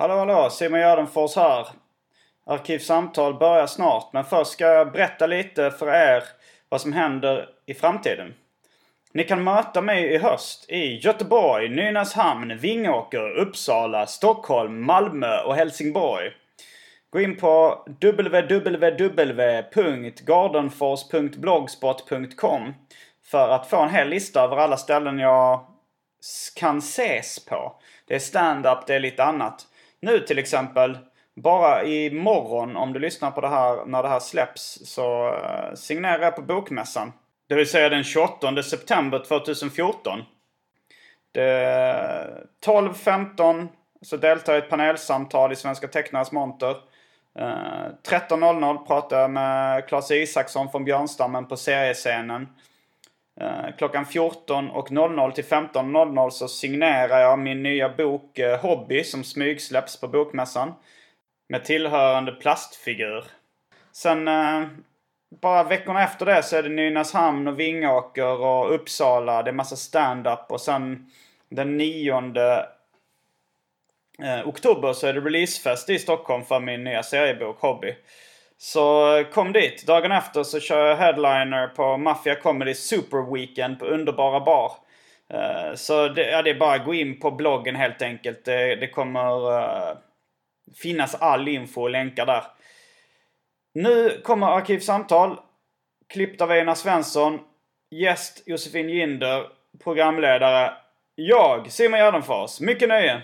Hallå hallå, Simon Gärdenfors här. Arkivsamtal börjar snart men först ska jag berätta lite för er vad som händer i framtiden. Ni kan möta mig i höst i Göteborg, Nynäshamn, Vingåker, Uppsala, Stockholm, Malmö och Helsingborg. Gå in på www.gardenfors.blogspot.com för att få en hel lista över alla ställen jag kan ses på. Det är stand-up, det är lite annat. Nu till exempel, bara imorgon om du lyssnar på det här när det här släpps så eh, signerar jag på Bokmässan. Det vill säga den 28 september 2014. Det 12.15 så deltar jag i ett panelsamtal i Svenska Tecknares Monter. Eh, 13.00 pratar jag med Claes Isaksson från Björnstammen på seriescenen. Eh, klockan 14 och 00 till 15.00 så signerar jag min nya bok eh, Hobby som smygsläpps på Bokmässan. Med tillhörande plastfigur. Sen eh, bara veckorna efter det så är det Nynäshamn och Vingåker och Uppsala. Det är massa stand-up och sen den 9 oktober så är det releasefest i Stockholm för min nya seriebok Hobby. Så eh, kom dit. Dagen efter så kör jag headliner på Mafia Comedy Super Weekend på Underbara Bar. Eh, så det, ja, det är bara att gå in på bloggen helt enkelt. Det, det kommer uh, finnas all info och länkar där. Nu kommer Arkivsamtal. Klippt av Einar Svensson. Gäst Josefin Ginder. Programledare jag, Simon Gärdenfors. Mycket nöje!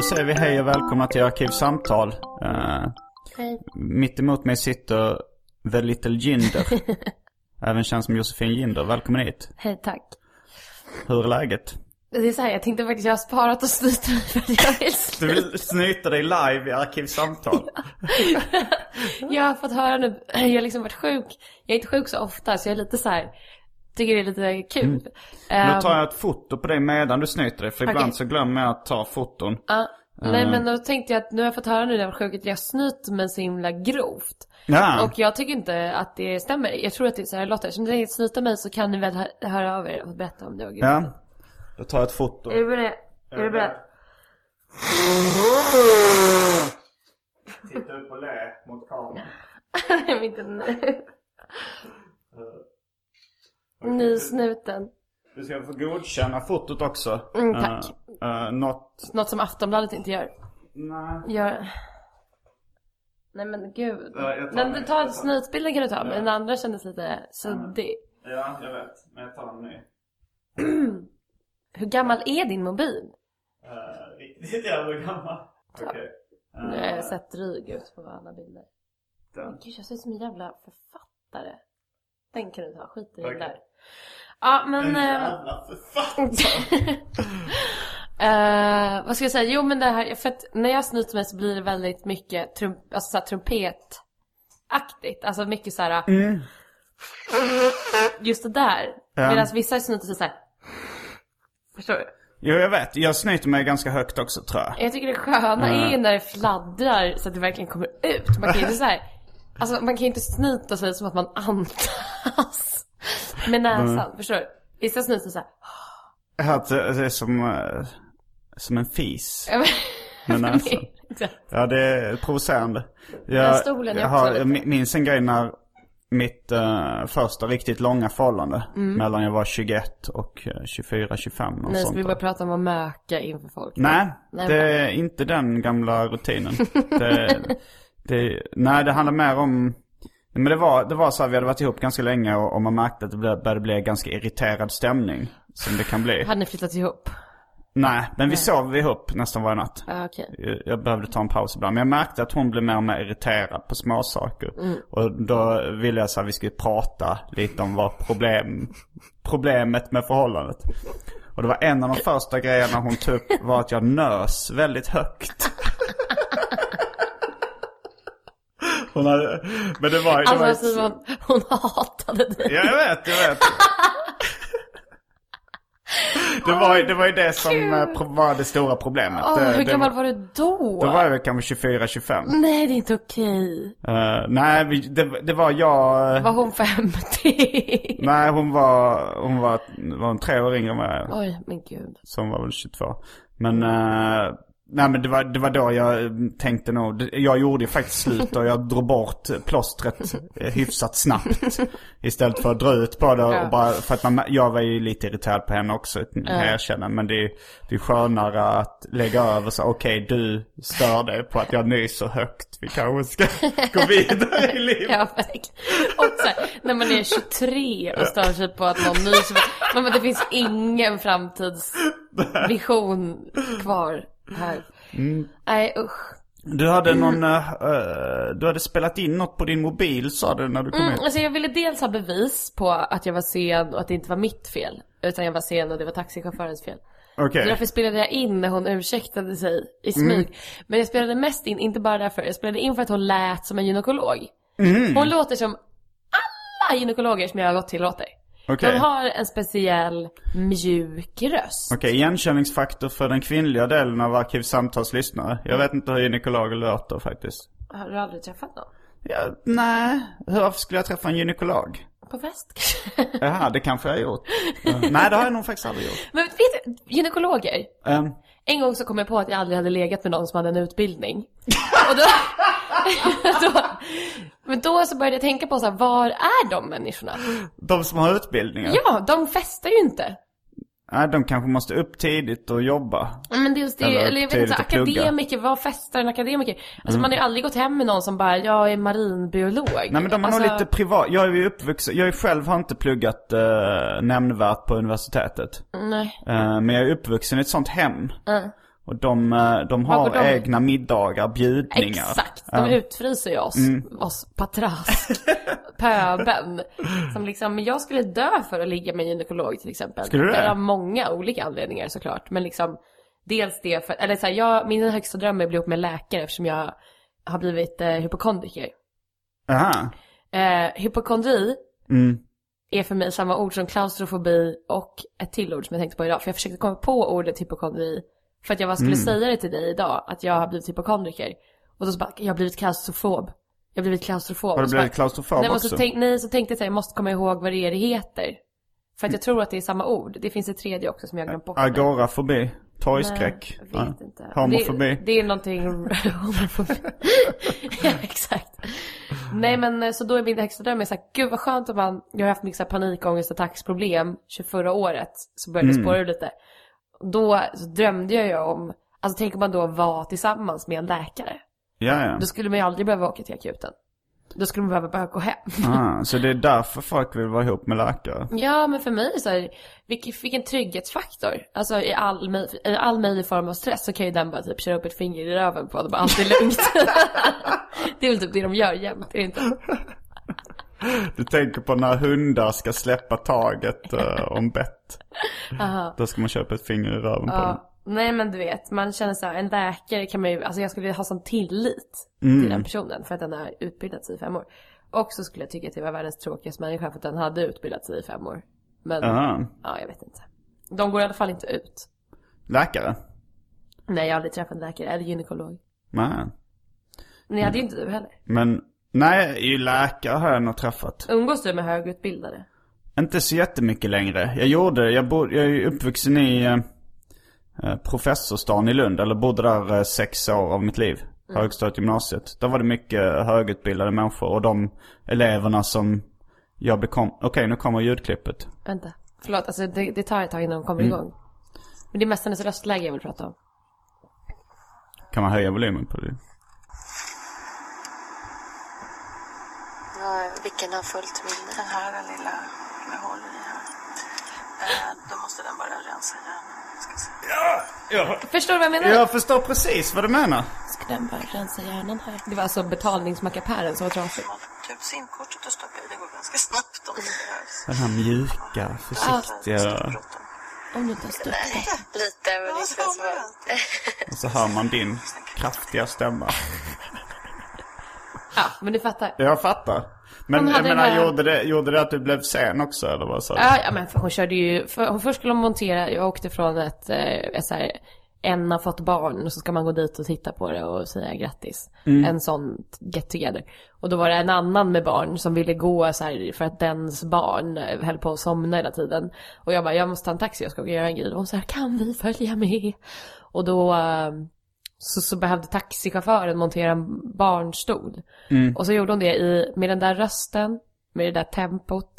Då säger vi hej och välkomna till Arkivsamtal. Uh, Hej. mitt emot mig sitter The Little Ginder. Även känd som Josefin Ginder. Välkommen hit. Hej, tack. Hur är läget? Det är så här, jag tänkte faktiskt, jag har sparat och snyta mig för att jag vill Du vill snyta dig live i Arkivsamtal? Jag har fått höra nu, jag har liksom varit sjuk. Jag är inte sjuk så ofta så jag är lite så här, tycker det är lite kul. Mm. Nu tar jag ett foto på dig medan du snyter dig. För ibland Okej. så glömmer jag att ta foton. ja. Nej men då tänkte jag att nu har jag fått höra nu när jag var sjuk att jag snyter mig så himla grovt. Ja. Och jag tycker inte att det stämmer. Jag tror att det är så här låter. Så om ni tänker snyta mig så kan ni väl hö- höra av er och berätta om det var grovt. Ja. Då tar jag ett foto. Är du beredd? Är du beredd? Titta upp och le mot kameran. Jag vill inte nu. Nysnuten. Du ska få godkänna fotot också. Mm, tack. Uh, uh, något... Något som Aftonbladet inte gör. Nej. Gör... Nej men gud. Ja, Den, den. du tar snytbilden kan du ta, men den andra kändes lite suddig. Ja, jag vet. Men jag tar en ny. Hur gammal är din mobil? Uh, riktigt jävla gammal. Okej. Uh, Nu har jag sett dryg ut på alla bilder. den. Gud jag ser ut som en jävla författare. Den kan du ta, skit i den Okej. där. Ja men... En eh, jävla författare. Eh, vad ska jag säga? Jo men det här, för att när jag snyter mig så blir det väldigt mycket trum, alltså, så trumpetaktigt. Alltså mycket så här. Just det där. Ja. Medan vissa snyter sig så här. Förstår du? Jo, jag vet. Jag snyter mig ganska högt också, tror jag. Jag tycker det sköna är ju när det fladdrar så att det verkligen kommer ut. Man kan ju inte så här, alltså man kan ju inte snyta sig som att man andas med näsan. Förstår du? Vissa snyter så här. Jag hör att det är som, eh, som en fis. Med näsan. Ja, det är provocerande. Jag, jag, har, minns en grej när mitt eh, första riktigt långa förhållande. Mellan jag var 21 och eh, 24, 25 och Nej, så sånt. vi bara prata om att möka inför folk. Nej, Nej, det är inte den gamla rutinen. det, det, nej, det handlar mer om... Men det var, det var så här, vi hade varit ihop ganska länge och, och man märkte att det började bli ganska irriterad stämning. Som det kan bli. Hade ni flyttat ihop? Nej, men vi sov ihop nästan varje natt. Ja, okej. Jag- Jag behövde ta en paus ibland. Men jag märkte att hon blev mer och mer irriterad på småsaker. Och då ville jag så att vi skulle prata lite om vad problem, problemet med förhållandet. Och det var en av de första grejerna hon tog upp var att jag nös väldigt högt. Hon hade, men det var, det var Alltså Simon, hon hatade dig. Ja, jag vet, jag vet. Det var, det var ju det som eh, pro- var det stora problemet. Åh, det, hur det, gammal var du då? Då var jag väl kanske 24-25. Nej, det är inte okej. Eh, nej, vi, det, det var jag... eh, Var hon 50? Nej, hon var, hon var, var en tre år yngre än mig. Oj, men gud. Så hon var väl 22. Men, eh, nej men det var, det var då jag eh, tänkte nog, jag gjorde ju faktiskt slut och jag drog bort plåstret eh, hyfsat snabbt. Istället för att dra ut på det och bara, för att man, jag var ju lite irriterad på henne också, kan jag erkänna. Men det är, det är skönare att lägga över så, okej du stör dig på att jag nyser högt. Vi kanske ska gå vidare i livet. Ja. Och så här, när man är 23 och stör sig på att någon nyser. Men det finns ingen framtidsvision kvar här. Mm. Nej, usch. Du hade någon, eh, du hade spelat in något på din mobil sa du när du kom Mm, hit. alltså jag ville dels ha bevis på att jag var sen och att det inte var mitt fel. Utan jag var sen och det var taxichaufförens fel. Okej. Så därför spelade jag in när hon ursäktade sig i smyg. Mm. Men jag spelade mest in, inte bara därför, jag spelade in för att hon lät som en gynekolog. Mm. Hon låter som alla gynekologer som jag har gått till låter. Okej. De har en speciell mjuk röst. Okej, igenkänningsfaktor för den kvinnliga delen av Arkivsamtals lyssnare. Jag vet inte hur gynekologer låter faktiskt. Har du aldrig träffat någon? Ja, nej, hur skulle jag träffa en gynekolog? På fest kanske? Jaha, det kanske jag har gjort. Nej, det har jag nog faktiskt aldrig gjort. Men vet du, gynekologer. Ehm, En gång så kom jag på att jag aldrig hade legat med någon som hade en utbildning. Och då, då, men då så började jag tänka på så här, var är de människorna? de som har utbildningar? Ja, de festar ju inte. Nej, de kanske måste upp tidigt och jobba. Men det är just det, Eller eller, jag vet inte, akademiker, vad festar en akademiker? Alltså man har ju aldrig gått hem med någon som bara, jag är marinbiolog. Nej men de har alltså, nog lite privat, jag är ju uppvuxen, jag är själv har inte pluggat uh, nämnvärt på universitetet. Nej. Eh, men jag är uppvuxen i ett sånt hem. Mm. Och de, eh, de har de- egna middagar, bjudningar. Exakt, de. Mm. utfryser ju oss, oss patrask, pöben. Som liksom, jag skulle dö för att ligga med en gynekolog till exempel. Skulle du det? Av många olika anledningar såklart. Men liksom, dels det för, eller så här, jag, min högsta dröm är att bli ihop med läkare eftersom jag har blivit eh, hypokondriker. Aha. Eh, hypokondri Mm. är för mig samma ord som klaustrofobi och ett till ord som jag tänkte på idag. För jag försökte komma på ordet hypokondri. För att jag skulle Mm. säga det till dig idag, att jag har blivit hypokondriker. Och då så bara, jag har blivit klaustrofob. Jag har blivit klaustrofob. Har du så blivit klaustrofob nej, också? så tänk, nej, så tänkte jag så här, jag måste komma ihåg vad det är det heter. För att jag tror att det är samma ord. Det finns ett tredje också som jag har glömt bort. Agorafobi? Torgskräck? Nej, Ja. jag vet inte. Homofobi? Det, det är någonting... homofobi. ja, exakt. Nej men eh, så då är min högsta dröm är såhär, gud vad skönt om man... Jag har haft mycket så här panikångestattacksproblem 24 året. Så började det spåra ur lite. Då drömde jag ju om... Alltså tänk om man då var tillsammans med en läkare. Ja, ja. Då skulle man ju aldrig behöva åka till akuten. Då skulle man behöva bara gå hem. Ah, så det är därför folk vill vara ihop med läkare? Ja, men för mig så här, vilken, vilken trygghetsfaktor. Alltså i all, i all möjlig form av stress så kan ju den bara typ köra upp ett finger i röven på och bara allt är lugnt. det är väl typ det de gör jämt, är det inte? Du tänker på när hundar ska släppa taget uh, om bett. Då ska man köpa ett finger i röven på dem. Nej men du vet, man känner så här, en läkare kan man ju, alltså jag skulle ha sån tillit Mm. till den personen för att den har utbildat sig i fem år. Och så skulle jag tycka att det var världens tråkigaste människa för att den hade utbildat sig i fem år. Men, Aha. ja jag vet inte. De går i alla fall inte ut. Läkare? Nej jag har aldrig träffat en läkare eller gynekolog. Nej. Men det hade ju inte du heller. Men, nej, ju läkare har jag nog träffat. Umgås du med högutbildade? Inte så jättemycket längre. Jag gjorde, jag, bo, jag är uppvuxen i eh, eh, professorstan i Lund. Eller bodde där eh, sex år av mitt liv. Högstadiet, gymnasiet. Där var det mycket högutbildade människor. Och de eleverna som jag blev kom... Okej, nu kommer ljudklippet. Vänta. Förlåt, alltså det, det tar ett tag innan de kommer igång. Men det är mest hennes röstläge jag vill prata om. Kan man höja volymen på det? Ja, vilken har följt min? Den här lilla med hål i här. Eh, då måste den börja rensa hjärnan. Se. Ja, Förstår du vad jag menar? jag förstår precis vad du menar. Ska den bara rensa hjärnan här? Det var alltså betalningsmackapären som var trasig. Man typ simkortet och stoppa i. Det går ganska snabbt om det behövs. Den här mjuka, försiktiga. Om du inte har stört Lite, men Ja, inte så. Och så hör man din kraftiga stämma. Ja, men du fattar. Jag fattar. Men jag menar, här- gjorde, det, gjorde det att du blev sen också eller vad sa du? Ja, ja men hon körde ju, för, hon först skulle hon montera, jag åkte från ett, eh, ett så här, en har fått barn och så ska man gå dit och titta på det och säga grattis. En sån get together. Och då var det en annan med barn som ville gå så här för att dens barn eh, höll på att somna hela tiden. Och jag bara, jag måste ta en taxi, jag ska göra en grej. Och hon sa, kan vi följa med? Och då eh, så, så behövde taxichauffören montera en barnstol. Och så gjorde hon det i, med den där rösten, med det där tempot.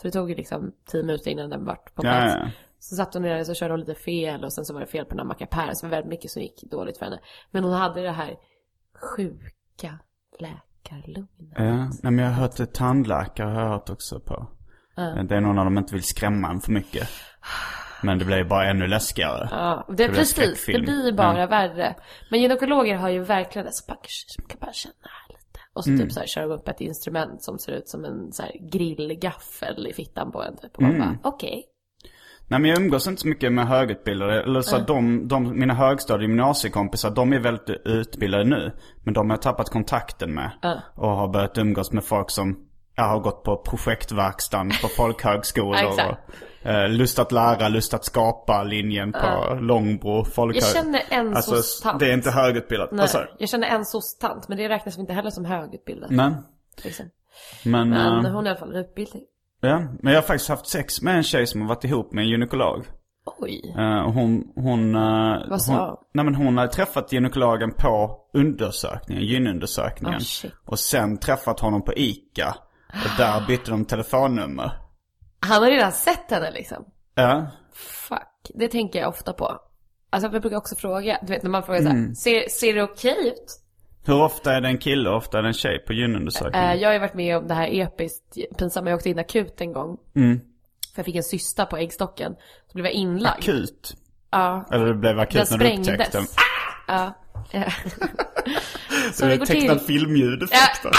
Så det tog ju liksom tio minuter innan den vart på Ja, plats. ja. Så satt hon ner och så körde hon lite fel och sen så var det fel på den här mackapären. Så det var väldigt mycket som gick dåligt för henne. Men hon hade det här sjuka läkarlugnet. Ja, nej, men jag har hört det tandläkare har jag hört också på. Det är nog när de inte vill skrämma en för mycket. Men det blir ju bara ännu läskigare. Ja, det, blir precis. Det blir ju bara värre. Men gynekologer har ju verkligen det. Så bara, kan bara känna lite. Och så Mm. typ så här kör de upp ett instrument som ser ut som en så här grillgaffel i fittan på en typ. Och man Mm. bara, okej. Nej men jag umgås inte så mycket med högutbildade. Eller så att de, de, mina högstadie och gymnasiekompisar, de är väldigt utbildade nu. Men de har jag tappat kontakten med. Och har börjat umgås med folk som jag har gått på projektverkstan på folkhögskolor. Ja, och, eh, lust att lära, lust att skapa linjen på Långbro folkhög... Jag känner en Alltså soc-tant. det är inte högutbildat. Nej, du? jag känner en soc-tant. Men det räknas inte heller som högutbildad. Nej. Liksom. Men, Men eh, hon har i alla fall utbildning. ja. Men jag har faktiskt haft sex med en tjej som har varit ihop med en gynekolog. Oj. Eh, hon, hon, eh, Vad sa hon, hon? nej men hon hade träffat gynekologen på undersökningen, gynundersökningen. Oh, shit. och sen träffat honom på ICA. Och där bytte de telefonnummer. Han har redan sett henne liksom. Ja. Fuck. Det tänker jag ofta på. Alltså jag brukar också fråga, du vet när man frågar Mm. såhär, ser, ser det okej ut? Hur ofta är det en kille och ofta är det en tjej på gynundersökningen? Eh, jag har ju varit med om det här episkt pinsamma, jag åkte in akut en gång. Mm. För jag fick en cysta på äggstocken. Så blev jag inlagd. Akut? Ja. Eller det blev akut Den när du upptäckte den? sprängdes. Ja. Ja. Så Du det går till. filmljudeffekter.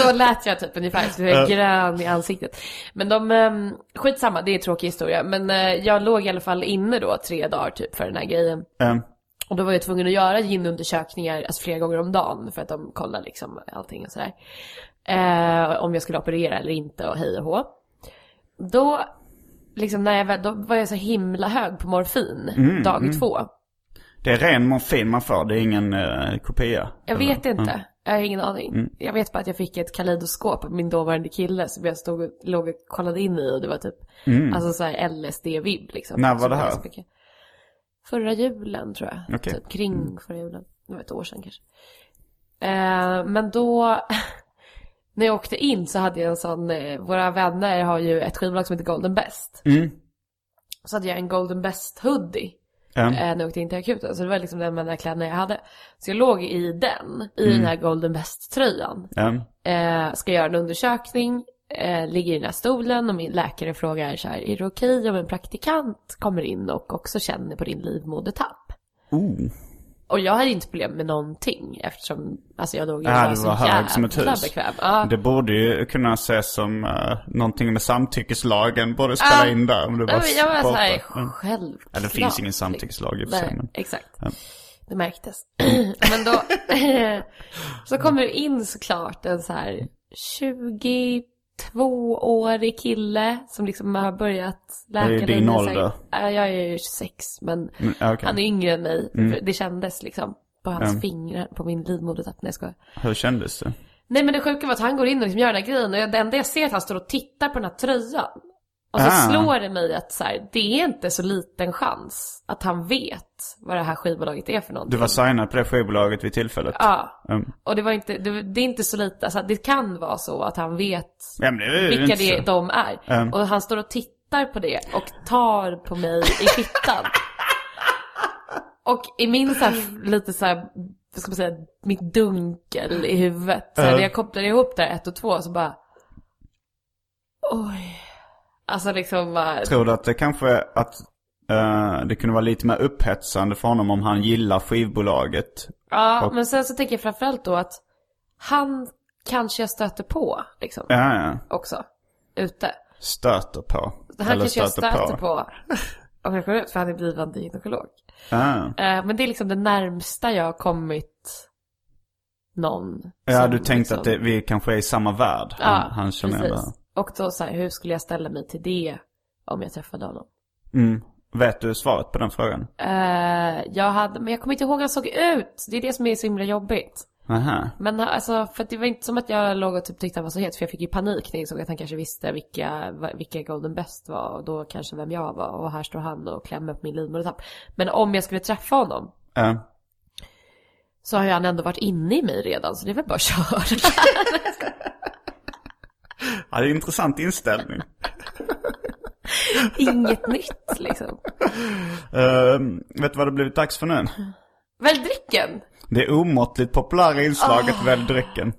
Så lät jag typ ungefär, så jag är grön i ansiktet. Men de, um, skitsamma, det är en tråkig historia. Men eh, jag låg i alla fall inne då tre dagar typ för den här grejen. Ja. Och då var jag tvungen att göra gynundersökningar alltså flera gånger om dagen för att de kollar liksom allting och sådär. Eh, om jag skulle operera eller inte och hej och hå. Då, liksom när jag då var jag så himla hög på morfin Mm, dag två. Det är ren morfin man får, det är ingen uh, kopia. Jag Eller? vet inte. Jag har ingen aning. Mm. Jag vet bara att jag fick ett kaleidoskop av min dåvarande kille som jag stod och låg och kollade in i och det var typ, alltså såhär LSD-vibb liksom. Mm. När var Så det här? så. Förra julen tror jag. Okej. Typ kring förra julen. Det var ett år sedan kanske. Eh, men då, när jag åkte in så hade jag en sån, eh, våra vänner har ju ett skivbolag som heter Golden Best. Mm. Så hade jag en Golden Best hoodie. Eh, när jag åkte in till akuten. Så det var liksom den enda kläderna jag hade. Så jag låg i den, i den här Golden Best-tröjan. Ja. Eh, ska göra en undersökning, eh, ligger i den här stolen och min läkare frågar så här, är det okej om en praktikant kommer in och också känner på din livmodertapp? Oh. Och jag hade inte problem med någonting eftersom, alltså jag låg ju Ja, så hög som ett hus. bekväm. Ja. Det borde ju kunna ses som uh, någonting med samtyckeslagen. Borde spela Ja. in där om du Ja, var men jag var såhär, självklart. Eller det finns ingen samtyckeslag i och för sig. Men... exakt. Ja. Det märktes. men då, så kommer det in såklart en så här 22-årig kille som liksom har börjat läka Det är din ålder. jag är ju 26 men Mm, okej. han är yngre än mig. För det kändes liksom på hans Mm. fingrar, på min livmodertapp. Nej jag skojar. Hur kändes det? Nej men det sjuka var att han går in och liksom gör den här grejen och det enda jag ser är att han står och tittar på den här tröjan. Och så Ah. slår det mig att så här, det är inte så liten chans att han vet vad det här skivbolaget är för någonting. Du var signad på det skivbolaget vid tillfället? Ja. Mm. Och det var inte, det, det är inte så lite, alltså det kan vara så att han vet Ja, det vilka det, så. de är. Mm. Och han står och tittar på det och tar på mig i fittan. och i min så här, lite så här, vad ska man säga, mitt dunkel i huvudet. Så här, Mm. när jag kopplar ihop där ett och två så bara, oj. Alltså liksom bara, Tror du att det kanske att eh, det kunde vara lite mer upphetsande för honom om han gillar skivbolaget? ja och- men sen så tänker jag framförallt då att han kanske jag stöter på liksom Ja, ja. också. Ute. Stöter på. Här Eller kanske jag stöter på. Om jag kommer ut, för han är blivande gynekolog. Ja. Eh, men det är liksom det närmsta jag har kommit någon. Ja, du tänkte liksom- att det, vi kanske är i samma värld. Ja, han, han det. precis. Och då så här, hur skulle jag ställa mig till det om jag träffade honom? Mm. Vet du svaret på den frågan? Eh, jag hade, men jag kommer inte ihåg hur han såg ut. Det är det som är så himla jobbigt. Aha. Men alltså, för det var inte som att jag låg och typ tyckte han var så het. För jag fick ju panik när jag insåg att han kanske visste vilka, vilka Golden Best var. Och då kanske vem jag var. Och här står han och klämmer på min livmodertapp. Men om jag skulle träffa honom. Ja. Så har ju han ändå varit inne i mig redan. Så det är väl bara att köra. ja, det är en intressant inställning. Inget nytt liksom. Ehm, vet du vad det blivit dags för nu? Välj drycken! Det omåttligt populära inslaget Ah. Välj drycken.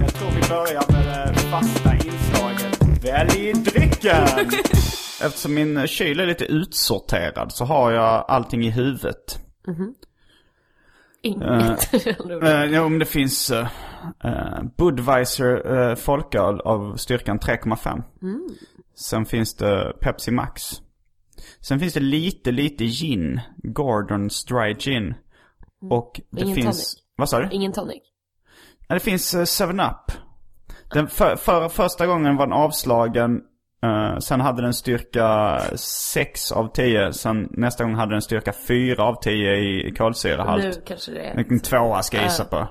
Jag tror vi börjar med det fasta inslaget Välj drycken! Eftersom min kyl är lite utsorterad så har jag allting i huvudet. Inget. Uh, ja, om det finns uh, Budweiser uh, folköl av styrkan 3,5. Sen finns det Pepsi Max. Sen finns det lite, lite gin. Gordons Dry Gin. Och det Ingen finns... tonic. Vad sa du? Ingen tonic. Ja, det finns 7-Up. Den för, för, första gången var den avslagen. Eh, sen hade den styrka 6 av 10. Sen nästa gång hade den styrka 4 av 10 i kolsyrehalt. Nu kanske det är... En tvåa ska jag gissa på.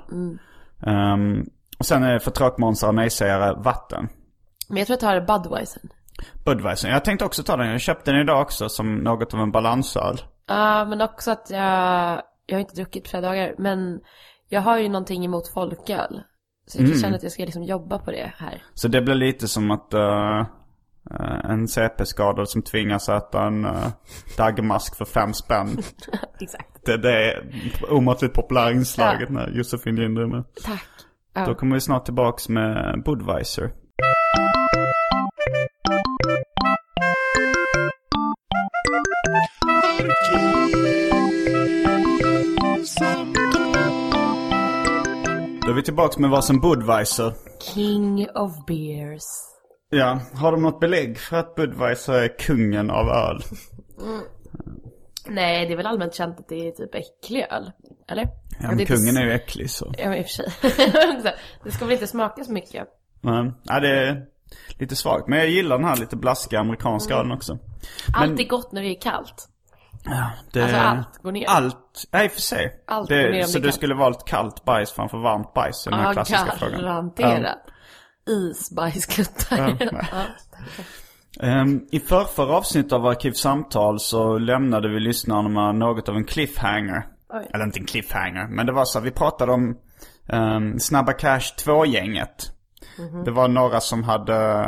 Ehm, och sen är det för tråkmånsar och nej-sägare vatten. Men jag tror att jag tar Budweiser. Budweiser. Jag tänkte också ta den. Jag köpte den idag också som något av en balansöl. Ja, men också att jag... Jag har inte druckit flera dagar. Men jag har ju någonting emot folköl. Så jag känner att jag ska liksom jobba på det här. Så det blir lite som att eh, en CP-skadad som tvingas äta en uh, dagmask för fem spänn. Exakt. Det, det är omåttligt populära inslaget när Josefin Lind är med. Tack. Ja. Då kommer vi snart tillbaks med Budweiser. Då är vi tillbaks med varsin Budweiser. King of beers. Ja, har de något belägg för att Budweiser är kungen av öl? Nej, det är väl allmänt känt att det är typ äcklig öl. Eller? Ja, men kungen är ju äcklig så. Ja, men i och för sig. det ska väl inte smaka så mycket. Men, ja, det är lite svagt. Men jag gillar den här lite blaskiga amerikanska ölen också. Allt är gott när det är kallt. Det, Alltså, allt går ner. Allt, nej för sig. Allt det, går ner Så du kallt. skulle valt kallt bajs framför varmt bajs den Ja, frågan? garanterat. Isbajskuttar. Ja. Ehm, I förrförra avsnittet av Arkivsamtal så lämnade vi lyssnarna något av en cliffhanger. Oj. Eller inte en cliffhanger, men det var så. Vi pratade om um, Snabba Cash 2-gänget. Mhm. Det var några som hade,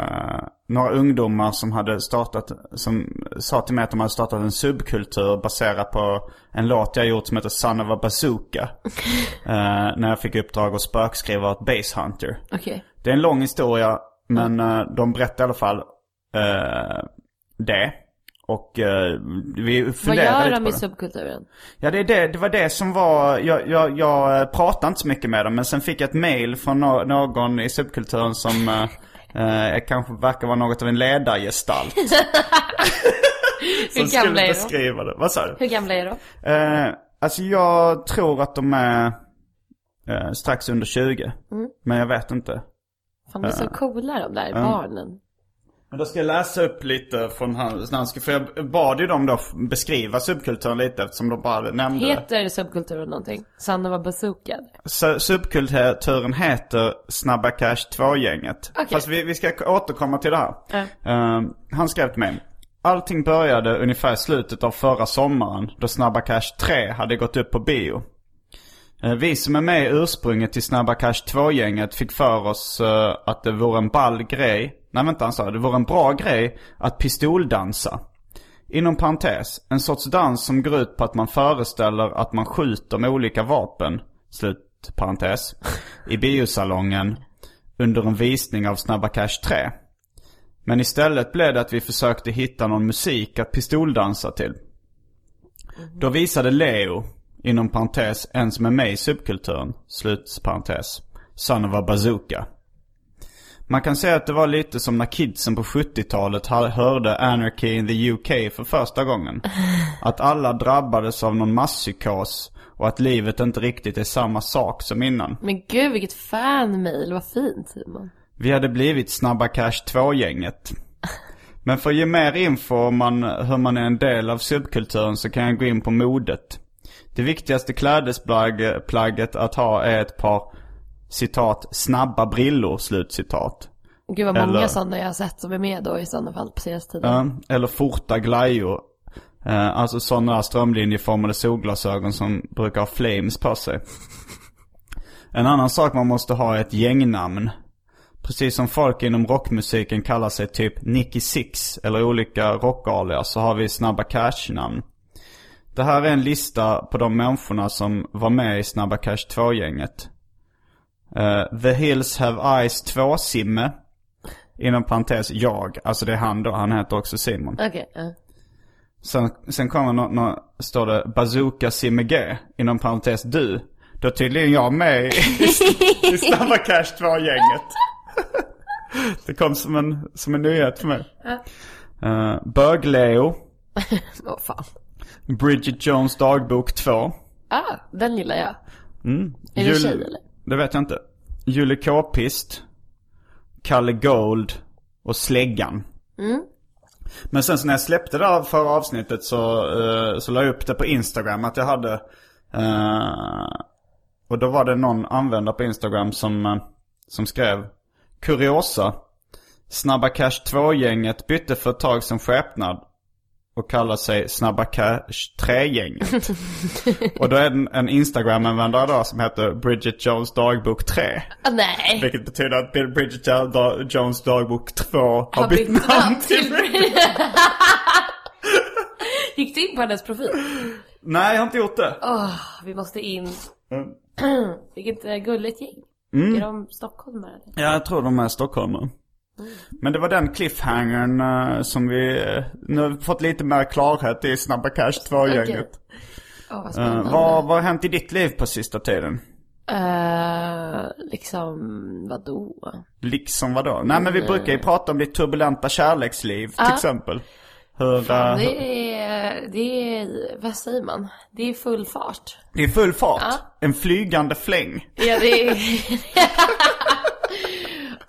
några ungdomar som hade startat, som sa till mig att de hade startat en subkultur baserad på en låt jag gjort som heter Son of a Bazooka. Eh, när jag fick uppdrag att spökskriva åt Base Hunter. Okej. Det är en lång historia, men eh, de berättar i alla fall eh, det. Och eh, vi Vad funderar gör de i subkulturen? Ja, det, är det, det var det som var... Jag, jag, jag eh, pratade inte så mycket med dem, men sen fick jag ett mail från nå- någon i subkulturen som eh, eh, kanske verkar vara något av en ledargestalt. Hur gamla är de? beskriva det. Vad sa du? Hur gamla är de? Eh, alltså jag tror att de är eh, strax under 20. Mm. Men jag vet inte. Fan, de är så coola de där barnen. Men då ska jag läsa upp lite från hans, för jag bad ju dem då beskriva subkulturen lite eftersom de bara nämnde. Heter subkulturen någonting? Sanna var bazooka? Så subkulturen heter Snabba Cash 2-gänget. Okej. Fast vi, vi ska återkomma till det här. Ja. Eh, han skrev till mig. Allting började ungefär i slutet av förra sommaren då Snabba Cash 3 hade gått upp på bio. Eh, vi som är med i ursprunget till Snabba Cash 2-gänget fick för oss eh, att det vore en ball grej. Nej vänta han sa, det vore en bra grej att pistoldansa. Inom parentes, en sorts dans som går ut på att man föreställer att man skjuter med olika vapen, slut parentes, i biosalongen under en visning av Snabba Cash 3. Men istället blev det att vi försökte hitta någon musik att pistoldansa till. Då visade Leo, inom parentes, en som är med i subkulturen, slut parentes, Son of a Bazooka. Man kan säga att det var lite som när kidsen på 70-talet ha- hörde Anarchy in the UK för första gången. Att alla drabbades av någon masspsykos och att livet inte riktigt är samma sak som innan. Men gud vilket fanmail, vad fint Simon. Vi hade blivit Snabba Cash 2-gänget. Men för att ge mer info om man, hur man är en del av subkulturen så kan jag gå in på modet. Det viktigaste klädesplagget att ha är ett par citat snabba brillor slutcitat. Gud vad många Eller- sådana jag har sett som är med då i sådana fall på senaste tiden. Eller forta glajjor. Eh, alltså sådana strömlinjeformade solglasögon som brukar ha flames på sig. En annan sak man måste ha är ett gängnamn. Precis som folk inom rockmusiken kallar sig typ Nicky Six eller olika rockalias så har vi Snabba Cash-namn. Det här är en lista på de människorna som var med i Snabba Cash 2-gänget. Eh, The Hills Have Eyes 2-Simme. Inom parentes jag, alltså det är han då, han heter också Simon. Okej, ja. Sen, sen kommer nå, nå, står det Bazooka Simme G, inom parentes du. Då är tydligen jag med i, i Snabba Cash 2-gänget. det kom som en, som en nyhet för mig. Uh, Bög-Leo, Åh fan. Bridget Jones dagbok 2. Ah, den gillar jag. Mm. Är det Jul- tjej eller? Det vet jag inte. Julie K-pist, Kalle Gold och Släggan. Mm. Men sen så när jag släppte det här förra avsnittet så, eh, så la jag upp det på Instagram att jag hade eh, Och då var det någon användare på Instagram som, eh, som skrev Kuriosa Snabba Cash 2-gänget bytte för ett tag som skepnad och kallar sig Snabba Cash 3-gänget. och då är det en, en Instagram-användare då som heter Bridget Jones dagbok 3. Ah, nej. Vilket betyder att Bridget Jo- Jones dagbok 2 har, bytt namn till Gick du in på hennes profil? Nej, jag har inte gjort det. Åh, vi måste in. Mm. Vilket eh, gulligt gäng. Är de stockholmare? Ja, jag tror de är stockholmare. Men det var den cliffhangern eh, som vi eh, nu har fått lite mer klarhet i Snabba Cash 2-gänget. Åh, vad Eh, spännande. vad, vad har hänt i ditt liv på sista tiden? Eh, liksom, vadå? Liksom vadå? Nej men vi brukar ju prata om ditt turbulenta kärleksliv till exempel. Hur, Fan, det är, det är, vad säger man? Det är full fart. det är full fart. En flygande fläng. Ja, det är...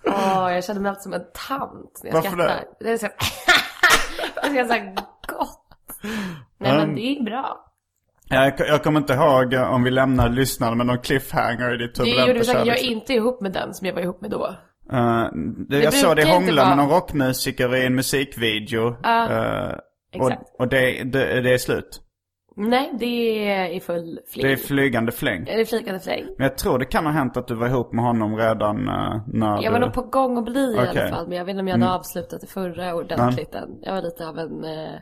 Åh, jag känner mig alltid som en tant när jag Varför skrattar. Det är så... det är så här gott. Nej Um, men det är bra. Jag, jag kommer inte ihåg om vi lämnar lyssnarna med någon cliffhanger i ditt Det gjorde turbulenta vi säkert, jag är inte ihop med den som jag var ihop med då. Eh, det, jag såg dig hångla med någon rockmusiker i en musikvideo. Ja, Eh, exakt. och och det, det, det är slut. Nej, det är i full fling. Det är flygande fläng. Det är flygande fläng. Men jag tror det kan ha hänt att du var ihop med honom redan uh, när Jag var du... nog på gång att bli i Okej. Mm. alla fall. Men jag vet inte om jag hade avslutat det förra ordentligt än. Jag var lite av en... eh,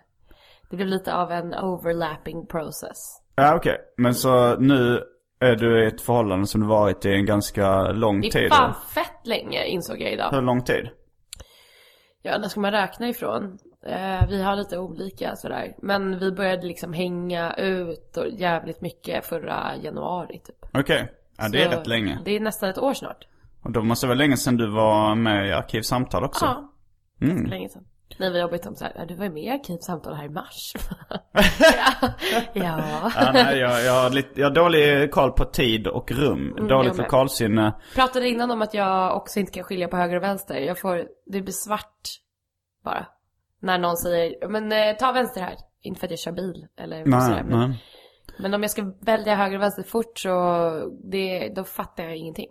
Det blev lite av en overlapping process. Ja okej. Men så nu är du i ett förhållande som du varit i en ganska lång Det är tid. fan fett länge insåg jag idag. Hur lång tid? Ja, när ska man räkna ifrån? Eh, vi har lite olika sådär. Men vi började liksom hänga ut och jävligt mycket förra januari typ. Okej. Ja det är Så rätt länge. Det är nästan ett år snart. Och då måste det vara länge sedan du var med i Arkivsamtal också. Ja, Mm. länge sedan. Nej, vi har jobbat om så här, "Ja, du var ju med i Arkivsamtal här i mars. ja. ja. Ja, nej, jag, jag, har lite, jag har dålig koll på tid och rum. Mm, Dåligt lokalsinne. Pratade innan om att jag också inte kan skilja på höger och vänster. Jag får, det blir svart bara. När någon säger, men eh, ta vänster här. Inte för att jag kör bil eller Nej, sådär, men, nej. men om jag ska välja höger och vänster fort så, det, då fattar jag ingenting.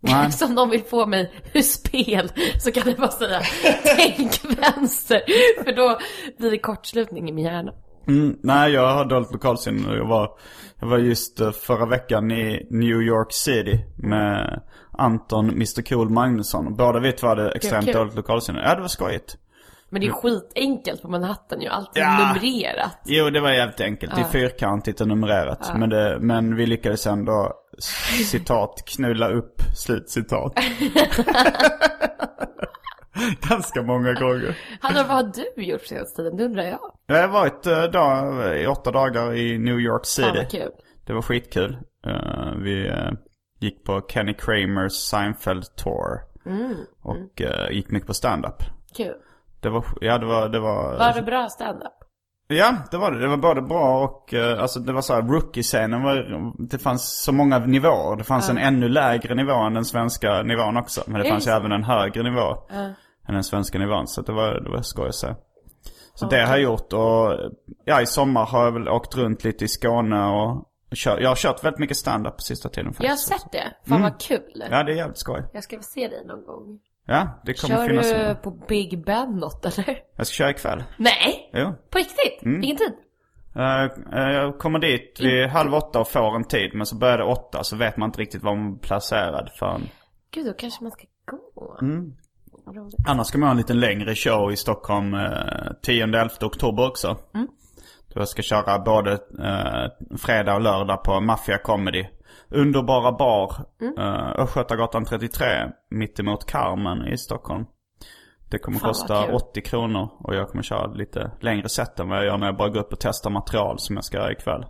Nej. Så om någon vill få mig ur spel så kan jag bara säga tänk vänster. För då blir det kortslutning i min hjärna. Mm, nej, jag har dåligt lokalsinne. Jag var, jag var just eh, förra veckan i New York City med Anton Mr Cool Magnusson. Båda vi två hade extremt kul. dåligt lokalsinne. Ja, det var skojigt. Men det är skitenkelt på Manhattan ju. Allt är Mm. Ja. numrerat. Jo, det var jävligt enkelt. Det är fyrkantigt och numrerat. Men, det, men vi lyckades ändå, citat, knulla upp, slutcitat. Ganska många gånger. Hallå, vad har du gjort senaste tiden? Det undrar jag. Jag har varit eh, dag, i åtta dagar i New York City. Fan vad kul. Det var skitkul. Eh, vi eh, gick på Kenny Kramers Seinfeld Tour. Och eh, gick mycket på stand-up. Kul. Det var, ja det var, det var... Var det bra stand-up? Ja, det var det. Det var både bra och, eh, alltså det var så här, rookie-scenen var, det fanns så många nivåer. Det fanns en ännu lägre nivå än den svenska nivån också. Men det fanns ju även en högre nivå än den svenska nivån. Så det var, det var skoj att se. Så det har jag gjort och, ja i sommar har jag väl åkt runt lite i Skåne och kört, jag har kört väldigt mycket stand-up på sista tiden Jag har faktiskt. sett det. Fan vad kul. Ja, det är jävligt skoj. Jag ska se dig någon gång. Ja, det kommer Kör finnas. du på Big Ben något eller? Jag ska köra ikväll. Nej! Jo. På riktigt? Mm. Vilken tid? Eh, eh, jag kommer dit vid halv åtta och får en tid. Men så börjar det åtta så vet man inte riktigt var man är placerad förrän. Gud, då kanske man ska gå. Mm. Annars ska man ha en liten längre show i Stockholm eh, 10-11 oktober också. Mm. Då jag ska köra både eh, fredag och lördag på Mafia Comedy. Underbara bar, Mm. eh, Östgötagatan 33, mittemot Carmen i Stockholm. Det kommer Fan, kosta kul. 80 kronor och jag kommer köra lite längre set än vad jag gör när jag bara går upp och testar material som jag ska göra ikväll.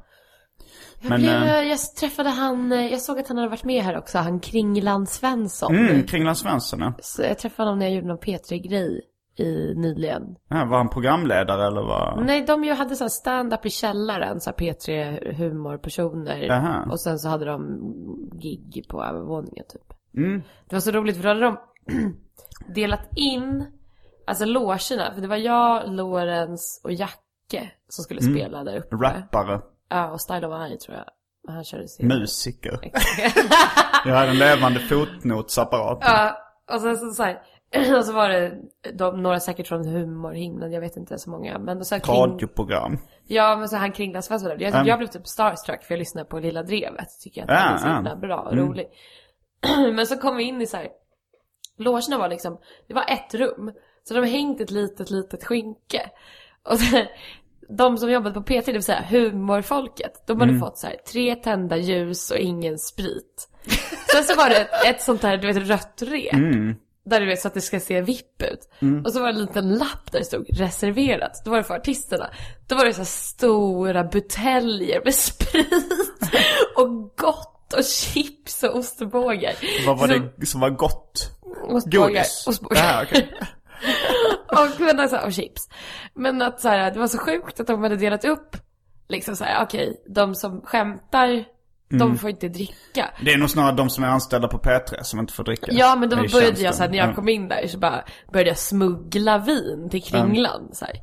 Jag, Men, blev, eh, jag träffade han, eh, jag såg att han hade varit med här också, han Kringland Svensson. Mm, Kringland Svensson ja. Så jag träffade honom när jag gjorde någon P3-grej i nyligen. ja. Var han programledare eller vad? Nej, de ju hade så stand-up i källaren, så här P3 humorpersoner. Aha. Och sen så hade de gig på övervåningen typ. Mm. Det var så roligt för då hade de delat in, alltså logerna. För det var jag, Lorenz och Jacke som skulle Mm. spela där uppe. Rappare, Ja, och Style of Eye tror jag. Han körde sin... musiker. Jag hade en levande fotnotsapparat. Ja, och sen så, så här, och så var det de, några säkert från humorhimlen, jag vet inte så många. Men så här kring, Radioprogram. Ja, men så han kringlan Svensson där. Jag, Mm. jag blev typ starstruck för jag lyssnade på Lilla Drevet. Tycker jag att han är så himla bra och Mm. rolig. men så kom vi in i så här. Logerna var liksom, det var ett rum. Så de hängt ett litet, litet skynke. Och så, de som jobbade på P3, det vill säga humorfolket, de hade Mm. fått så här tre tända ljus och ingen sprit. Sen så var det ett, ett sånt här, du vet, rött rep. Mm. Där du vet så att det ska se vipp ut. Och så var det en liten lapp där det stod reserverat. Då var det för artisterna. Då var det så här stora buteljer med sprit och gott och chips och ostbågar. Vad var Så- det som var gott? Ostbågar. Godis? ostbågar. Ja, okej. och, men alltså, och chips. Men att så här, det var så sjukt att de hade delat upp. Liksom så här, okej, de som skämtar, de får inte dricka. Det är nog snarare de som är anställda på P3 som inte får dricka. Ja men då började tjänsten. jag såhär, när jag Ja. kom in där så bara började jag smuggla vin till Kringlan så här.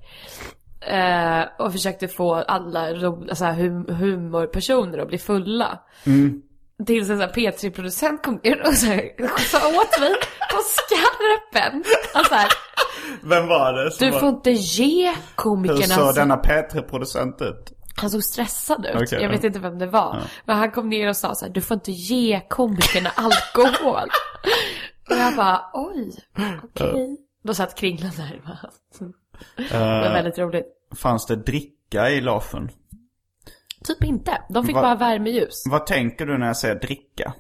Eh, och försökte få alla ro, alltså, hum, humorpersoner att bli fulla. Mm. Tills en sån här P3-producent kom ner och så här, sa åt mig på skarpen. Alltså här, Vem var det du var... får inte ge Hur komikerna såg så- denna P3-producent ut? Han såg stressad ut. Okej, jag vet ja. inte vem det var. Men han kom ner och sa så här, du får inte ge komikerna alkohol. och jag bara, oj, okej. Då satt Kringlan där. Det var Uh, väldigt roligt. fanns det dricka i logen? Typ inte. De fick Va- bara värmeljus. Vad tänker du när jag säger dricka?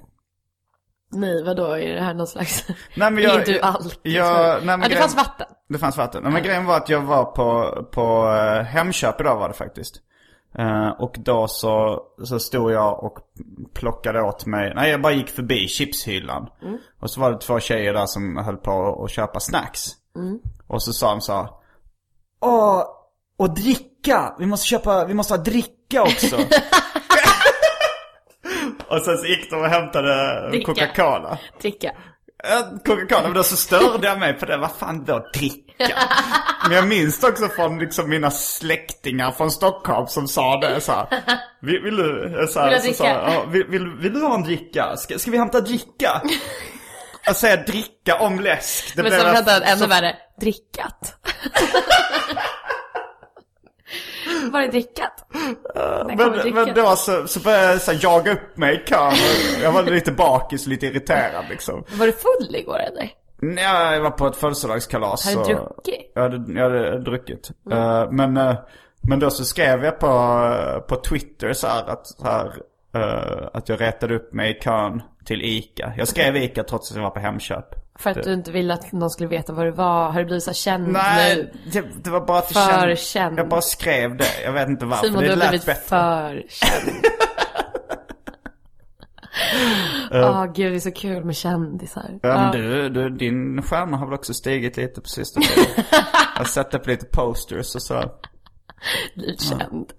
Nej, vadå? Är det här någon slags... Nej, men är jag- inte du allt? jag- nej, men ja, det fanns vatten. Det fanns vatten. Nej, Men grejen var att jag var på, på eh, Hemköp idag var det faktiskt. Eh, och då så, så stod jag och plockade åt mig, nej jag bara gick förbi chipshyllan. Och så var det två tjejer där som höll på att köpa snacks. Och så sa de så Åh, och dricka! Vi måste köpa, vi måste ha dricka också. och sen så gick de och hämtade. Coca-Cola. Dricka. Coca-Cola, men då så störde jag mig på det. Vad fan då dricka? Men jag minns också från liksom mina släktingar från Stockholm som sa det så här. Vill, vill du, så här, Vill så ja, vill, vill, vill du ha en dricka? Ska, ska vi hämta dricka? Jag säger dricka om läsk. Det Men så jag- hade ännu så- värre. Drickat. Var det drickat? Kommer Men, drickat? men då så, så började jag så här, jaga upp mig i kön. Jag var lite bakis lite irriterad liksom. Var du full igår eller? Ja, jag var på ett födelsedagskalas. Har du druckit? Jag hade, jag hade druckit. Eh, men, eh, men då så skrev jag på, på Twitter så här att, så här, eh, att jag retade upp mig i kön till ICA. Jag skrev ICA trots att jag var på Hemköp. För att du inte ville att någon skulle veta vad det var? Har du blivit så känd nu? Nej, det, var bara att det För känd- känd. Jag bara skrev det. Jag vet inte varför. Simon, det du har blivit bättre. för känd. Åh gud, det är så kul med kändisar. Ja, men du, du, din stjärna har väl också stigit lite på sista tiden? Jag har sett på lite posters och så. Blivit känd.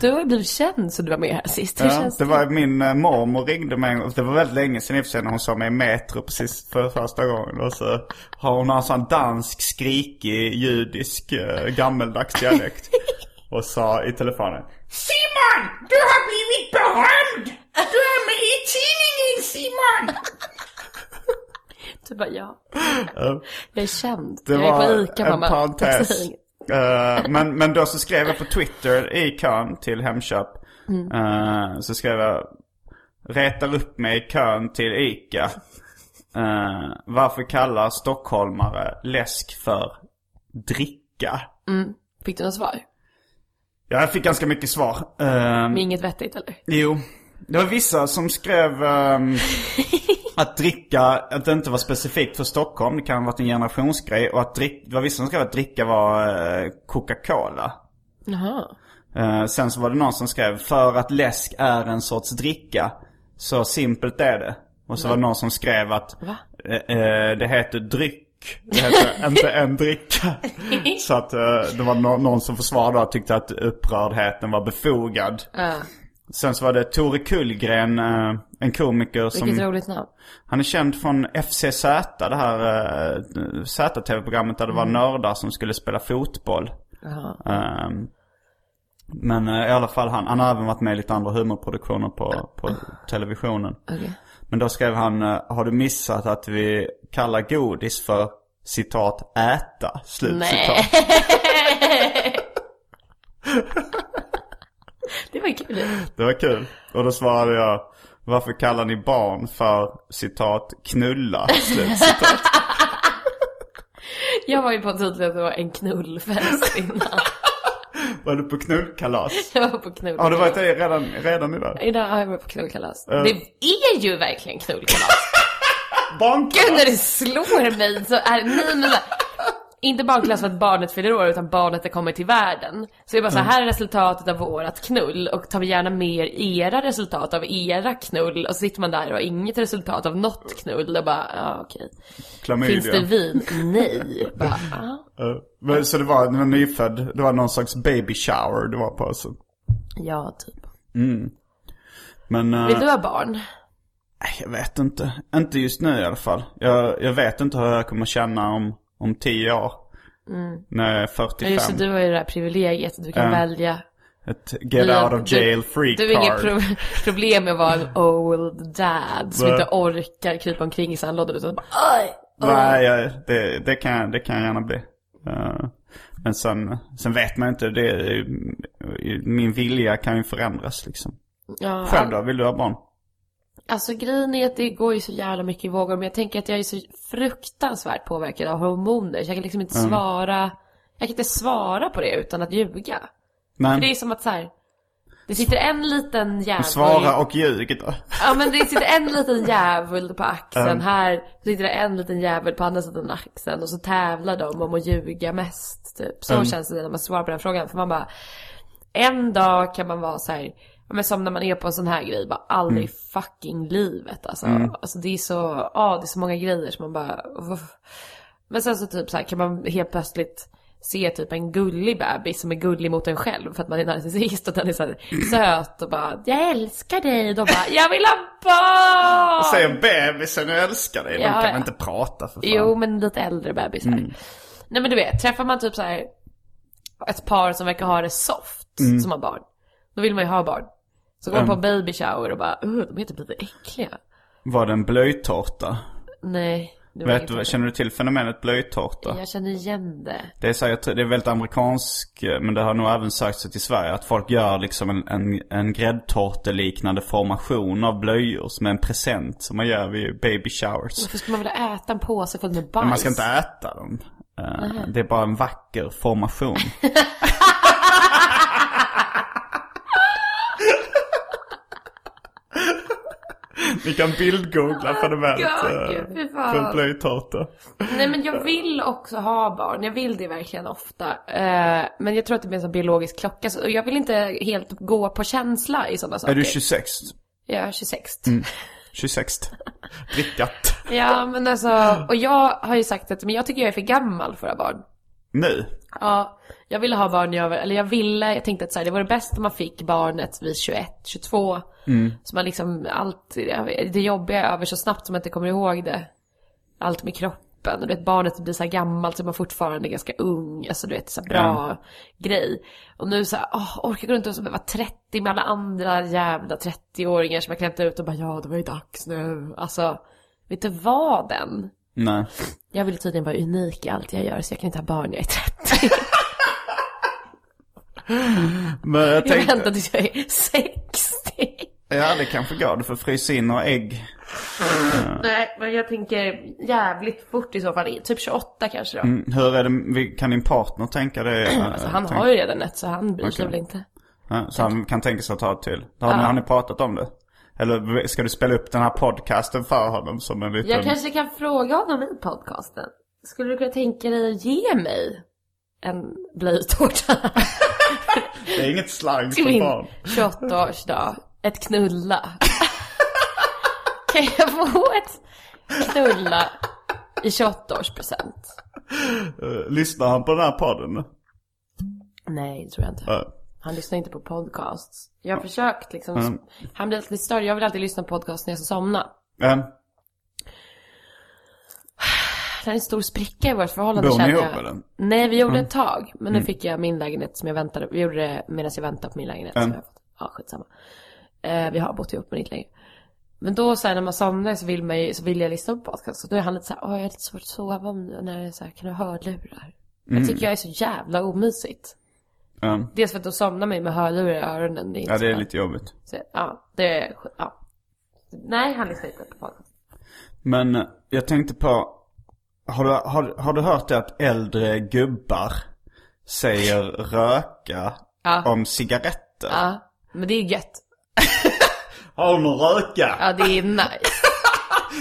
Du har blivit känd så du var med här sist. Hur Ja, känns det var min eh, mormor ringde mig, det var väldigt länge sedan i och för sig när hon såg mig i Metro precis för första gången. Och så har hon en sån dansk, skrikig, judisk, eh, gammeldags dialekt. och sa i telefonen. Simon! Du har blivit berömd! Du är med i tidningen Simon! Du bara ja. Jag är känd. Det jag är var på Ica en mamma. parentes. Eh, men, men då så skrev jag på Twitter i kön till Hemköp. eh, så skrev jag Retar upp mig i kön till ICA. Eh, varför kallar stockholmare läsk för dricka? Fick du något svar? Ja, jag fick ganska mycket svar. Men inget vettigt eller? Jo. Det var vissa som skrev ehm, att dricka, att det inte var specifikt för Stockholm. Det kan ha varit en generationsgrej. Och att drick, det var vissa som skrev att dricka var eh, Coca-Cola. Jaha. Eh, sen så var det någon som skrev för att läsk är en sorts dricka. Så simpelt är det. Och så var det någon som skrev att eh, det heter dryck. Det heter inte en dricka. Så att det var nå- någon som försvarade och tyckte att upprördheten var befogad. Sen så var det Tore Kullgren, eh, en komiker som... Vilket roligt namn. Han är känd från FCZ, det här uh, ZTV-programmet där det var nördar som skulle spela fotboll. Jaha. Ehm, men eh, i alla fall han, han har även varit med i lite andra humorproduktioner på, på televisionen. Okej. Men då skrev han, eh, har du missat att vi kallar godis för citat äta? Slut Nej. citat. det var kul. Det var kul. Och då svarade jag, varför kallar ni barn för citat knulla? Slut citat. Jag var ju på tydligen att det var en knullfest innan. Var du på knullkalas? Jag var på knullkalas. Har du varit där redan, redan idag? Idag har jag varit på knullkalas. Det är ju verkligen knullkalas. Gud Barnkalas? när det slår mig så är ni mina... Inte barnklass för att barnet fyller år utan barnet har kommit till världen. Så jag bara så här, här är resultatet av vårat knull och tar vi gärna mer era resultat av era knull och så sitter man där och har inget resultat av något knull och bara, ja okej. Klamydia. Finns det vin? Nej. Bara, men, så det var, det var nyfödd, det var någon slags baby shower du var på alltså. Ja, typ. Men eh, Vill du ha barn? jag vet inte. Inte just nu i alla fall. Jag, jag vet inte hur jag kommer känna om, om tio år. När jag är Ja, 45. just det, du har ju det här privilegiet att du kan Ja. välja. Ett get Ja, out of jail free Du har inget card. pro problem med att vara en old dad som Nej. inte orkar krypa omkring i sandlådan utan bara Oj! Nej, jag, det, det, kan, det kan jag gärna bli. Eh, men sen, sen vet man inte. Det, min vilja kan ju förändras liksom. Ja, Själv då? Vill du ha barn? Alltså grejen är att det går ju så jävla mycket i vågor men jag tänker att jag är så fruktansvärt påverkad av hormoner så jag kan liksom inte svara Jag kan inte svara på det utan att ljuga. Nej. För det är som att så här. Det sitter en liten jävel Svara och ljug då. Ja men det sitter en liten jävel på axeln här, sitter det en liten jävel på andra sidan axeln och så tävlar de om att ljuga mest typ. Så känns det när man svarar på den frågan. För man bara, en dag kan man vara så här, men som när man är på en sån här grej, bara aldrig i fucking livet alltså. Alltså det är så, ja det är så många grejer som man bara, uff. Men sen så typ så här kan man helt plötsligt se typ en gullig bebis som är gullig mot en själv för att man är narcissist och den är så här söt och bara Jag älskar dig och då bara Jag vill ha barn! Säger bebisen jag älskar dig. De Ja, kan ja. inte prata för fan. Jo men lite äldre bebisar. Nej men du vet, träffar man typ så här ett par som verkar ha det soft som har barn. Då vill man ju ha barn. Så går man på baby shower och bara, uh, de är typ lite äckliga. Var det en blöjtårta? Nej. Vet du, känner du till fenomenet blöjtårta? Jag känner igen det. Det är, så, jag tror, det är väldigt amerikansk, eh, men det har nog även sagts till Sverige. Att folk gör liksom en, en, en gräddtårteliknande formation av blöjor som är en present som man gör vid baby showers. Varför skulle man vilja äta en påse full med bajs? Men man ska inte äta dem. Eh, Det är bara en vacker formation. Ni kan bildgoogla fenomenet fy fan. för blöjtårta. Nej men jag vill också ha barn, jag vill det verkligen ofta. Eh, men jag tror att det blir en sån biologisk klocka, så jag vill inte helt gå på känsla i sådana saker. Är du 26? Jag är 26. 26. Drickat. Ja, men alltså, och jag har ju sagt att men jag tycker jag är för gammal för att ha barn. Nu? Ja, jag ville ha barn när jag var, eller jag ville, jag tänkte att så här, det var det bästa om man fick barnet vid 21, 22. Så man liksom, allt, det jobbiga är över så snabbt som man inte kommer ihåg det. Allt med kroppen, och du vet barnet blir så här gammalt så man fortfarande är ganska ung, alltså du vet så här bra grej. Och nu så här, åh, orkar gå runt och vara 30 med alla andra jävla 30-åringar som jag klämtar ut och bara ja, det var ju dags nu. Alltså, vet du vad den? Nej. Jag vill tydligen vara unik i allt jag gör så jag kan inte ha barn när jag är 30. Men jag Jag tänkte... väntar tills jag är 60. Ja, det kanske går. Du får frysa in och ägg. Nej, men jag tänker jävligt fort i så fall. Typ 28 kanske då. Mm, Hur är det, kan din partner tänka det? Alltså han har ju redan ett så han bryr sig väl inte. Ja, så han kan tänka sig att ta ett till. Har, Ja. har ni pratat om det? Eller ska du spela upp den här podcasten för honom som en liten... Jag kanske kan fråga honom i podcasten. Skulle du kunna tänka dig att ge mig en blöjtårta Det är inget slang för min barn. 28-årsdag? Ett knulla. kan jag få ett knulla i 28-årspresent? Uh, lyssnar han på den här podden? Nej, det tror jag inte. Ja. Han lyssnar inte på podcasts. Jag har försökt liksom. Mm. Han blir alltid större. Jag vill alltid lyssna på podcast när jag ska somna. Ja. Det är en stor spricka i vårt förhållande Bor ni ihop eller? Mm. Nej, vi gjorde ett tag. Men nu fick jag min lägenhet som jag väntade. Vi gjorde det medan jag väntade på min lägenhet. Mm. Som jag fått. Ja, skitsamma. Eh, vi har bott ihop men inte längre. Men då så här, när man somnar så vill, man ju, så vill jag lyssna på podcast. Så då är han lite så här, åh jag har lite svårt att sova om när jag så här, kan du hörlurar? Mm. Jag tycker jag är så jävla omysigt. Ja. Dels för att då somnar man ju med hörlurar i öronen. Det är inte ja, det är lite jobbigt. Så, ja, det är, ja. Nej, han lyssnar inte på podcast. Men eh, jag tänkte på, har du, har, har du hört det att äldre gubbar säger röka Ja. om cigaretter? Ja, men det är gött. Har hon röka? Ja, det är nice.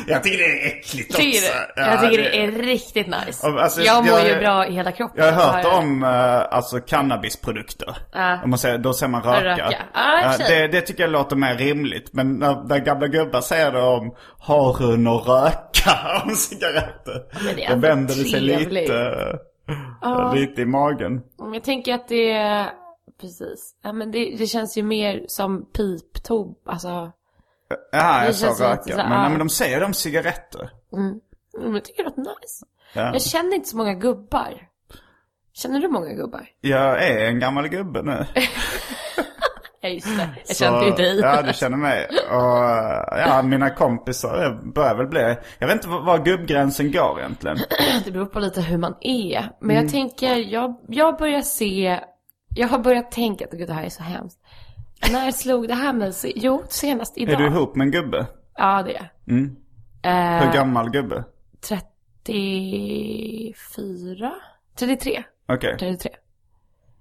Jag tycker det är äckligt Tycker också. du? Ja, jag tycker det är riktigt nice. Alltså, jag mår jag- ju bra i hela kroppen. Jag har hört om uh, alltså cannabisprodukter. Ja. Om man säger, då säger man röka. Röka. Ja, och för sig. det, det tycker jag låter mer rimligt. Men när, när gamla gubbar säger det om har hon att röka om cigaretter. är då vänder det sig lite, lite i magen. Jag tänker att det är, precis. Ja, men det, det känns ju mer som piptob, alltså. Ja, jag sa röka. men, nej, men de säger om cigaretter. Mm, men jag tycker det låter nice. Ja. Jag känner inte så många gubbar. Känner du många gubbar? Jag är en gammal gubbe nu. Ja, just det. Jag Så- kände ju dig. Ja, du känner mig. Och ja, mina kompisar börjar väl bli... Jag vet inte var, gubbgränsen går egentligen. Det beror på lite hur man är. Men Mm. jag tänker, jag, jag börjar se, jag har börjat tänka att gud det här är så hemskt. När slog det här mig? Jo, senast idag. Är du ihop med en gubbe? Ja, det är jag. Mm. Eh, Hur gammal gubbe? 34? 33. Okej. 33.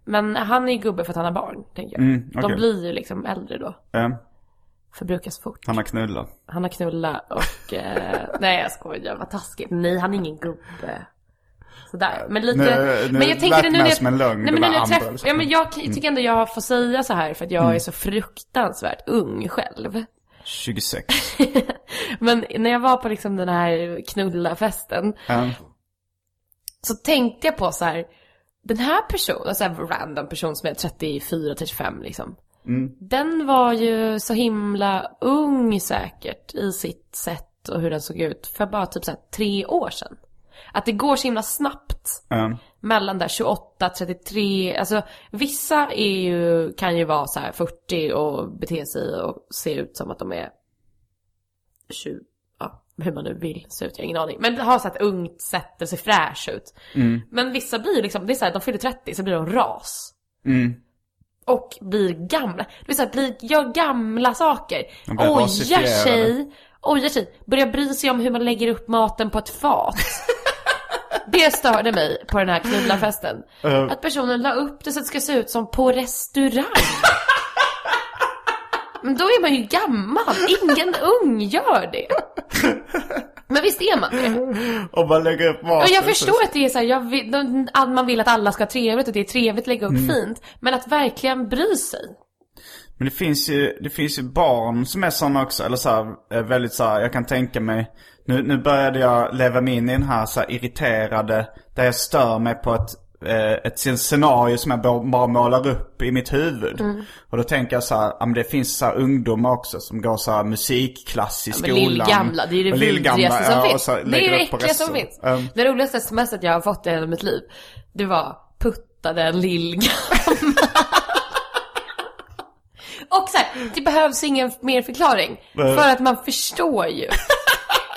Men han är gubbe för att han har barn, tänker jag. Mm, De okej. blir ju liksom äldre då. Ja, Förbrukas fort. han har knullat. Han har knullat och... Eh, nej, jag skojar. Vad taskigt. Nej, han är ingen gubbe. Sådär. Men lite... Nu- nu men jag tänker nu när jag... som en lögn, Nej, men nu när jag träff... Ja, men jag kan- tycker ändå jag får säga så här för att jag Mm. är så fruktansvärt ung själv. 26. Men när jag var på liksom den här knulla-festen Ja. så tänkte jag på så här. Den här personen, så här random person som är 34-35 liksom. Mm. Den var ju så himla ung säkert i sitt sätt och hur den såg ut för bara typ så här tre år sedan. Att det går så himla snabbt Ja. mellan där 28, 33, alltså vissa är ju, kan ju vara så här 40 och bete sig och se ut som att de är 20, ja hur man nu vill se ut, jag har ingen aning. Men har så ett ungt sätt och ser fräsch ut. Men vissa blir liksom, det är så här, de fyller 30 så blir de ras. Mm. Och blir gamla, det vill säga blir, gör gamla saker. Ojar sig, ojar sig, börjar bry sig om hur man lägger upp maten på ett fat. Det störde mig på den här knullafesten. Att personen la upp det så att det ska se ut som på restaurang. Men då är man ju gammal. Ingen ung gör det. Men visst är man det? Och bara lägga upp maten. Och jag förstår att det är så här, vill, de- man vill att alla ska ha trevligt och det är trevligt att lägga upp fint. Men att verkligen bry sig. Men det finns ju, det finns ju barn som är sådana också. Eller så här, är väldigt så här, jag kan tänka mig. Nu, nu började jag leva mig in i den här, så här irriterade, där jag stör mig på ett, eh, ett scenario som jag bara målar upp i mitt huvud. Och då tänker jag så här, ja, men det finns så här ungdomar också som går så här musikklass i Ja, skolan. lillgamla, det är ju det vidrigaste som ja, finns. Det är det äckligaste som finns. Um, Det roligaste smset jag har fått i hela mitt liv, det var puttade en lillgammal. Och så här, det behövs ingen mer förklaring. Nej. För att man förstår ju.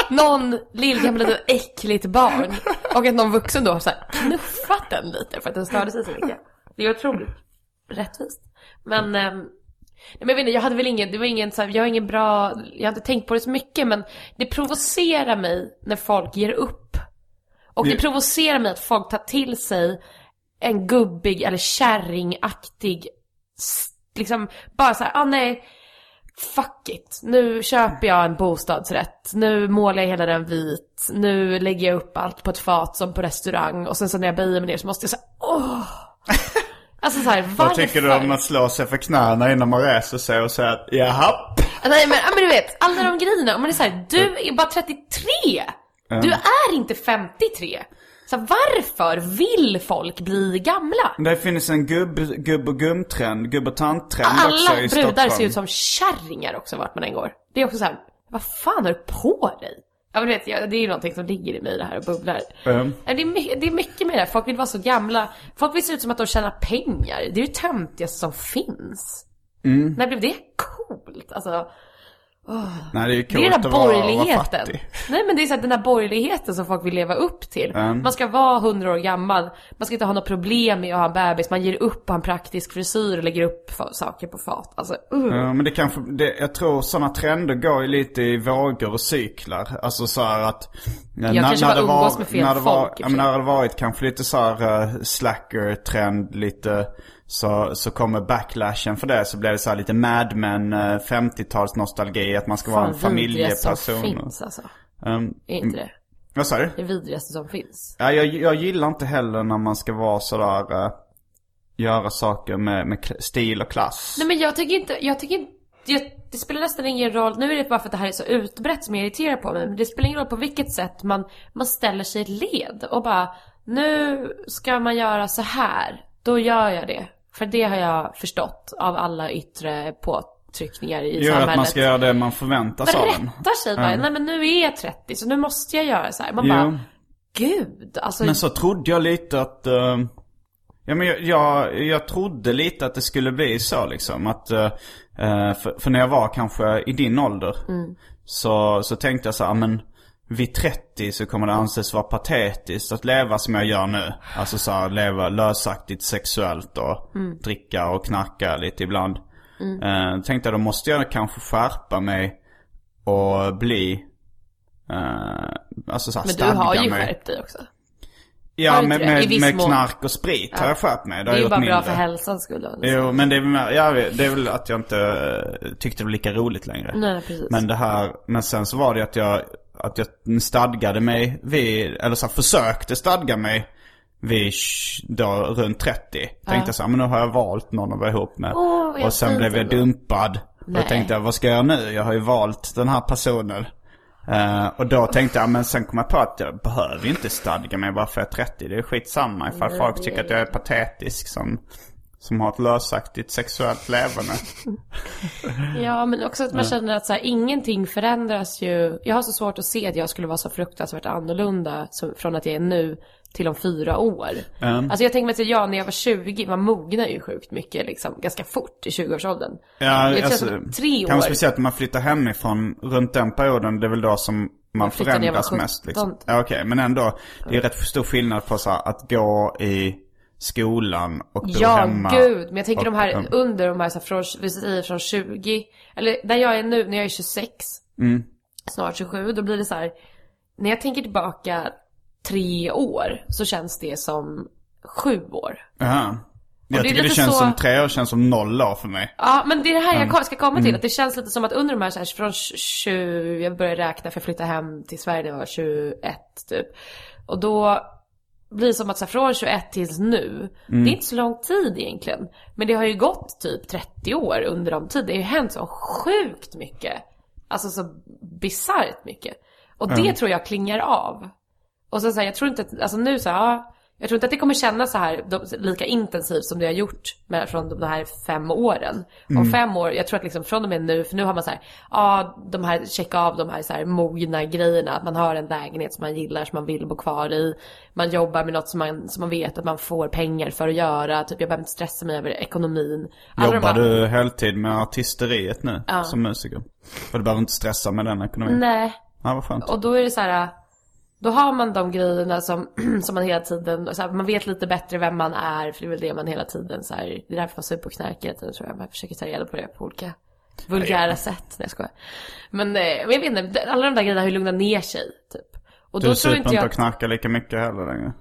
Någon lillgammal litet äckligt barn. Och att någon vuxen då har så här knuffat den lite för att den störde sig så mycket. Det är otroligt rättvist. Men, ehm, Nej, men jag vet inte, jag hade väl ingen, det var ingen så här, jag har ingen bra, jag har inte tänkt på det så mycket men det provocerar mig när folk ger upp. Och det provocerar mig att folk tar till sig en gubbig eller kärringaktig, liksom bara så här, ah nej, fuck it. Nu köper jag en bostadsrätt, nu målar jag hela den vit, nu lägger jag upp allt på ett fat som på restaurang och sen så när jag böjer mig ner så måste jag säga, åh. Alltså såhär, varför? Vad tycker du om att slå sig för knäna innan man reser sig och säga att jaha? Nej men, men du vet, alla de grejerna. Om man är såhär, du är bara 33! Du är inte 53! Så varför vill folk bli gamla? Det finns en gubb, gubb och gumtrend, gubb och tanttrend också Alla i brudar Stockholm. ser ut som kärringar också vart man än går. Det är också såhär, vad fan har du på dig? Ja men du vet, det är ju någonting som ligger i mig det här och bubblar. Mm. Det, är mycket, det är mycket med det här, folk vill vara så gamla. Folk vill se ut som att de tjänar pengar. Det är ju det töntigaste som finns. Mm. När blev det coolt? Alltså, Nej, det är ju Det är coolt den att där vara, vara borgerligheten. fattig. Nej men det är så här, den där borgerligheten som folk vill leva upp till. Mm. Man ska vara 100 år gammal, man ska inte ha något problem med att ha en bebis, man ger upp en praktisk frisyr och lägger upp saker på fat. Alltså, uh. Ja, men det kanske, det, jag tror sådana trender går ju lite i vågor och cyklar. Alltså så här att... Jag kanske bara det umgås med fel när det var, folk ja, sig. när det varit kanske lite så här uh, slacker-trend lite. Så, så kommer backlashen för det. Så blir det så här lite Mad Men, uh, 50-tals nostalgi. Att man ska vara en Fan, vidrigaste som familjeperson. finns alltså. Um, Är inte det? vad sa du? Det vidrigaste som finns. Ja, jag, jag gillar inte heller när man ska vara sådär, uh, göra saker med, med stil och klass. Nej men jag tycker inte, jag tycker inte, jag, det spelar nästan ingen roll, nu är det bara för att det här är så utbrett som jag irriterar på mig, men det spelar ingen roll på vilket sätt man, man ställer sig i ett led och bara, nu ska man göra så här, då gör jag det. För det har jag förstått av alla yttre påtryckningar i Gör samhället. att man ska göra det man förväntas man av en. rättar sig bara, nej men nu är jag 30 så nu måste jag göra så här. Man bara, Jo. gud, alltså. Men så trodde jag lite att... eh, ja men jag, jag, jag trodde lite att det skulle bli så liksom. Att, eh, för, för när jag var kanske i din ålder. Så, så tänkte jag så här, men vid 30 så kommer det anses vara patetiskt att leva som jag gör nu. Alltså så här, leva lösaktigt sexuellt och dricka och knarka lite ibland. Eh, tänkte jag då måste jag kanske skärpa mig och bli... eh, alltså så här, men du har ju mig. skärpt dig också. Ja, med, med, med knark och sprit har jag skärpt mig. Det Det är ju bara bra mindre. för hälsans skull då. Jo, men det är, mer- ja, det är väl att jag inte tyckte det var lika roligt längre. Nej, precis. Men det här, men sen så var det att jag, att jag stadgade mig vid, eller så här, försökte stadga mig vid då runt 30. Tänkte så här, men nu har jag valt någon att vara ihop med. Vad och sen blev jag dumpad. Och Nej. tänkte jag, vad ska jag göra nu? Jag har ju valt den här personen. Eh, och då tänkte jag, men sen kom jag på att jag behöver ju inte stadga mig bara för jag är 30. Det är skitsamma ifall folk tycker att jag är patetisk som, som har ett lösaktigt sexuellt levande. Ja, men också att man känner att så här, ingenting förändras ju. Jag har så svårt att se att jag skulle vara så fruktansvärt annorlunda som, från att jag är nu till om fyra år. Mm. Alltså jag tänker mig att jag när jag var 20, man mognar ju sjukt mycket liksom, ganska fort i 20-årsåldern. Ja, jag alltså, tre år. Kanske speciellt när man flyttar hemifrån runt den perioden. Det är väl då som man förändras mest. Liksom. 17. Ja, okej. Men ändå, det är rätt stor skillnad på så här, att gå i skolan och bo Ja, hemma. gud. Men jag tänker och, de här under de här, så här från, vi säger från 20, eller där jag är nu, när jag är 26, Mm. snart 27, då blir det så här. När jag tänker tillbaka tre år så känns det som sju år. Jaha. Jag det tycker det känns så- som tre år känns som noll år för mig. Ja, men det är det här jag kom- ska komma Mm. till. Att det känns lite som att under de här, så här från 20, jag började räkna för jag flyttade hem till Sverige när jag var 21 typ. Och då, blir som att så här, från 21 tills nu, det är inte så lång tid egentligen. Men det har ju gått typ 30 år under de tiden. Det har ju hänt så sjukt mycket. Alltså så bisarrt mycket. Och det tror jag klingar av. Och så, så här, jag tror inte att, alltså nu så här, ja, jag tror inte att det kommer kännas så här lika intensivt som det har gjort med, från de här fem åren. Om fem år, jag tror att liksom från och med nu, för nu har man så här, ja, de här, checka av de här, så här mogna grejerna. Att man har en lägenhet som man gillar, som man vill bo kvar i. Man jobbar med något som man, som man vet att man får pengar för att göra. Typ, jag behöver inte stressa mig över ekonomin. Alla de Jobbar här- du heltid med artisteriet nu som musiker? För du behöver inte stressa med den ekonomin? Nej. Ja, vad skönt. Och då är det så här. Då har man de grejerna som, som man hela tiden, så här, man vet lite bättre vem man är, för det är väl det man hela tiden så här, det är därför man super på knark hela tiden tror jag. Man försöker ta reda på det på olika vulgära sätt. Nej jag skojar. Men, eh, men jag vet inte, alla de där grejerna har ju lugnat ner sig typ. Och Du då tror inte jag och knarkar lika mycket heller längre?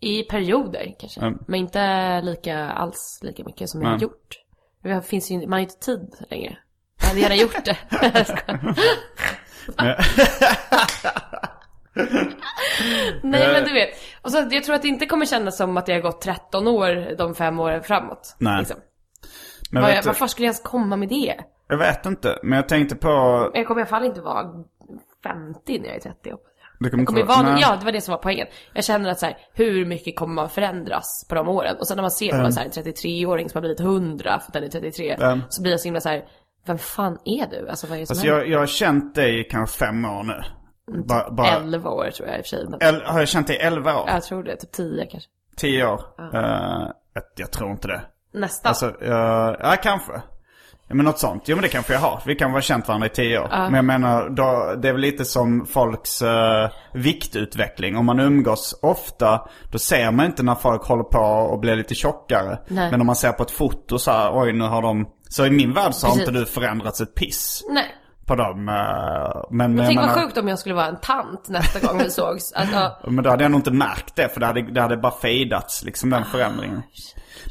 i perioder kanske. Mm. Men inte lika, alls lika mycket som jag har gjort. Det finns ju, man har ju inte tid längre. Jag hade gärna gjort det. Jag. Nej men du vet. Och så, jag tror att det inte kommer kännas som att det har gått 13 år de fem åren framåt. Nej. Liksom. Men Var jag, varför skulle jag ens komma med det? jag vet inte, men jag tänkte på... Jag kommer i alla fall inte vara 50 när jag är 30 hoppas jag. Kommer Jag kommer vara, nej. ja, det var det som var poängen. Jag känner att så här, hur mycket kommer man förändras på de åren? Och sen när man ser på en så här, en 33-åring som har blivit 100 för att den är 33. Mm. Så blir jag så himla så här, vem fan är du? Alltså vad är det som Alltså händer? jag, jag har känt dig i kanske fem år nu. Bara, bara, 11 år tror jag i och för sig. El, har jag känt dig i elva år? Jag tror det, typ 10 kanske. Tio år? Eh, jag, jag tror inte det. Nästan. Alltså, uh, ja kanske. Ja, men något sånt. Jo men det kanske jag har. Vi kan vara känt varandra i tio år. Men jag menar, då, det är väl lite som folks uh, viktutveckling. Om man umgås ofta, då ser man inte när folk håller på och blir lite tjockare. Nej. Men om man ser på ett foto så här, oj nu har de... Så i min värld så har Precis. inte du förändrats ett piss Nej. På dem. eh, men Men tänk vad menar- sjukt om jag skulle vara en tant nästa gång vi sågs. Alltså, Men då hade jag nog inte märkt det för det hade, det hade bara fejdats liksom den förändringen.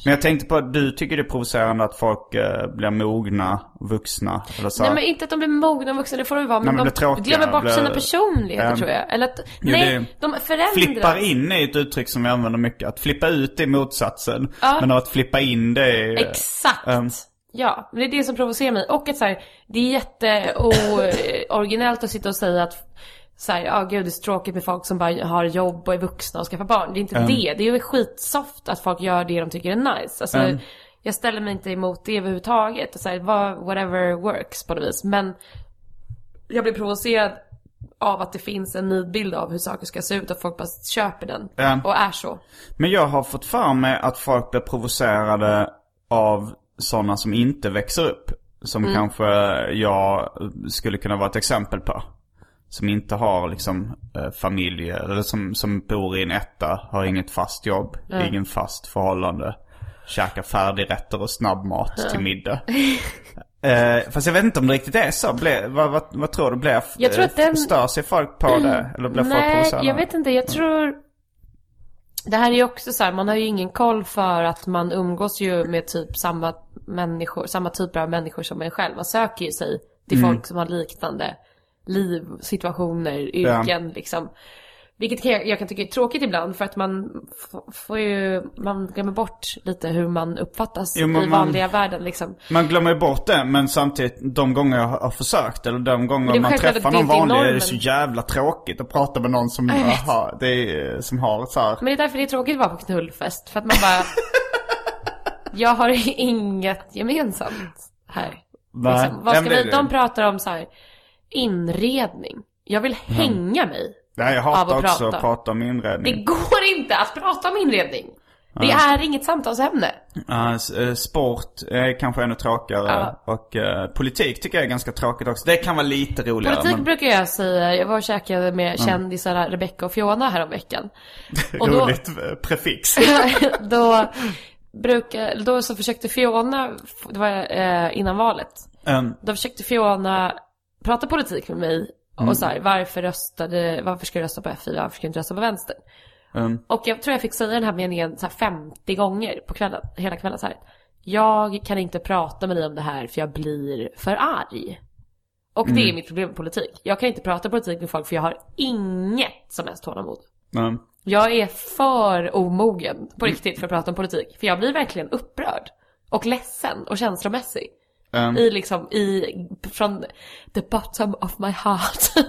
Men jag tänkte på att du tycker det är provocerande att folk eh, blir mogna, vuxna eller så. nej men inte att de blir mogna och vuxna, det får de vara. Men, men de tråkiga glömmer bort blir- sina personligheter Ehm, tror jag. Eller att, jo, nej, de förändras. Flippar in är ett uttryck som vi använder mycket. Att flippa ut är motsatsen. Ja. Men att flippa in det är... Exakt. Ehm. Ja, men det är det som provocerar mig. Och att så här, det är jätte o- originellt att sitta och säga att så här, ja gud det är så tråkigt med folk som bara har jobb och är vuxna och skaffar barn. Det är inte det. Det är ju skitsoft att folk gör det de tycker är nice. Alltså, Mm. jag ställer mig inte emot det överhuvudtaget. Så här, whatever works på något vis. Men jag blir provocerad av att det finns en nidbild av hur saker ska se ut och folk bara köper den. Ja. Och är så. Men jag har fått för mig att folk blir provocerade av sådana som inte växer upp. Som Mm. kanske jag skulle kunna vara ett exempel på. Som inte har liksom eh, familj eller som, som bor i en etta, har inget fast jobb, ingen fast förhållande. Käkar färdigrätter och snabbmat till middag. Eh, fast jag vet inte om det riktigt är så. Ble, vad, vad, vad tror du? Blir, Jag tror att den- Stör sig folk på det? Eller blir folk Nej, provocerade? jag vet inte. Jag tror... Det här är ju också så här, man har ju ingen koll för att man umgås ju med typ samma människor, samma typer av människor som en själv. Man söker ju sig till Mm. folk som har liknande liv, situationer, yrken liksom. Vilket jag, jag kan tycka är tråkigt ibland för att man får ju, man glömmer bort lite hur man uppfattas Jo, men i man- vanliga världen liksom. Man glömmer ju bort det, men samtidigt de gånger jag har försökt eller de gånger man träffar någon vanlig är det så jävla tråkigt att prata med någon som, det är, som har så här. Men det är därför det är tråkigt att vara på knullfest. För att man bara... jag har inget gemensamt här. Nej, Liksom. Vad ska vi, de pratar om så här inredning. Jag vill hänga mig. Nej, jag hatar också prata. att prata om Det inredning. går inte att prata om inredning. Det är inget samtalsämne. Eh, sport är kanske ännu tråkigare. Ja. Och eh, politik tycker jag är ganska tråkigt också. Det kan vara lite roligare. Politik men brukar jag säga. Jag var och käkade med kändisarna Rebecca och Fiona häromveckan. Och då, roligt eh, prefix. då, brukar, då så försökte Fiona, det var innan valet. um, Då försökte Fiona prata politik med mig. Mm. Och så här, varför röstade, varför ska du rösta på F4, varför ska du inte rösta på vänster? um, Och jag tror jag fick säga den här meningen så här 50 gånger på kvällen, hela kvällen så här. Jag kan inte prata med dig om det här för jag blir för arg. Och det är mitt problem med politik. Jag kan inte prata politik med folk för jag har inget som helst tålamod. um, Jag är för omogen på riktigt för att prata om politik. För jag blir verkligen upprörd. Och ledsen och känslomässig. Ehm, I liksom, i, från the bottom of my heart.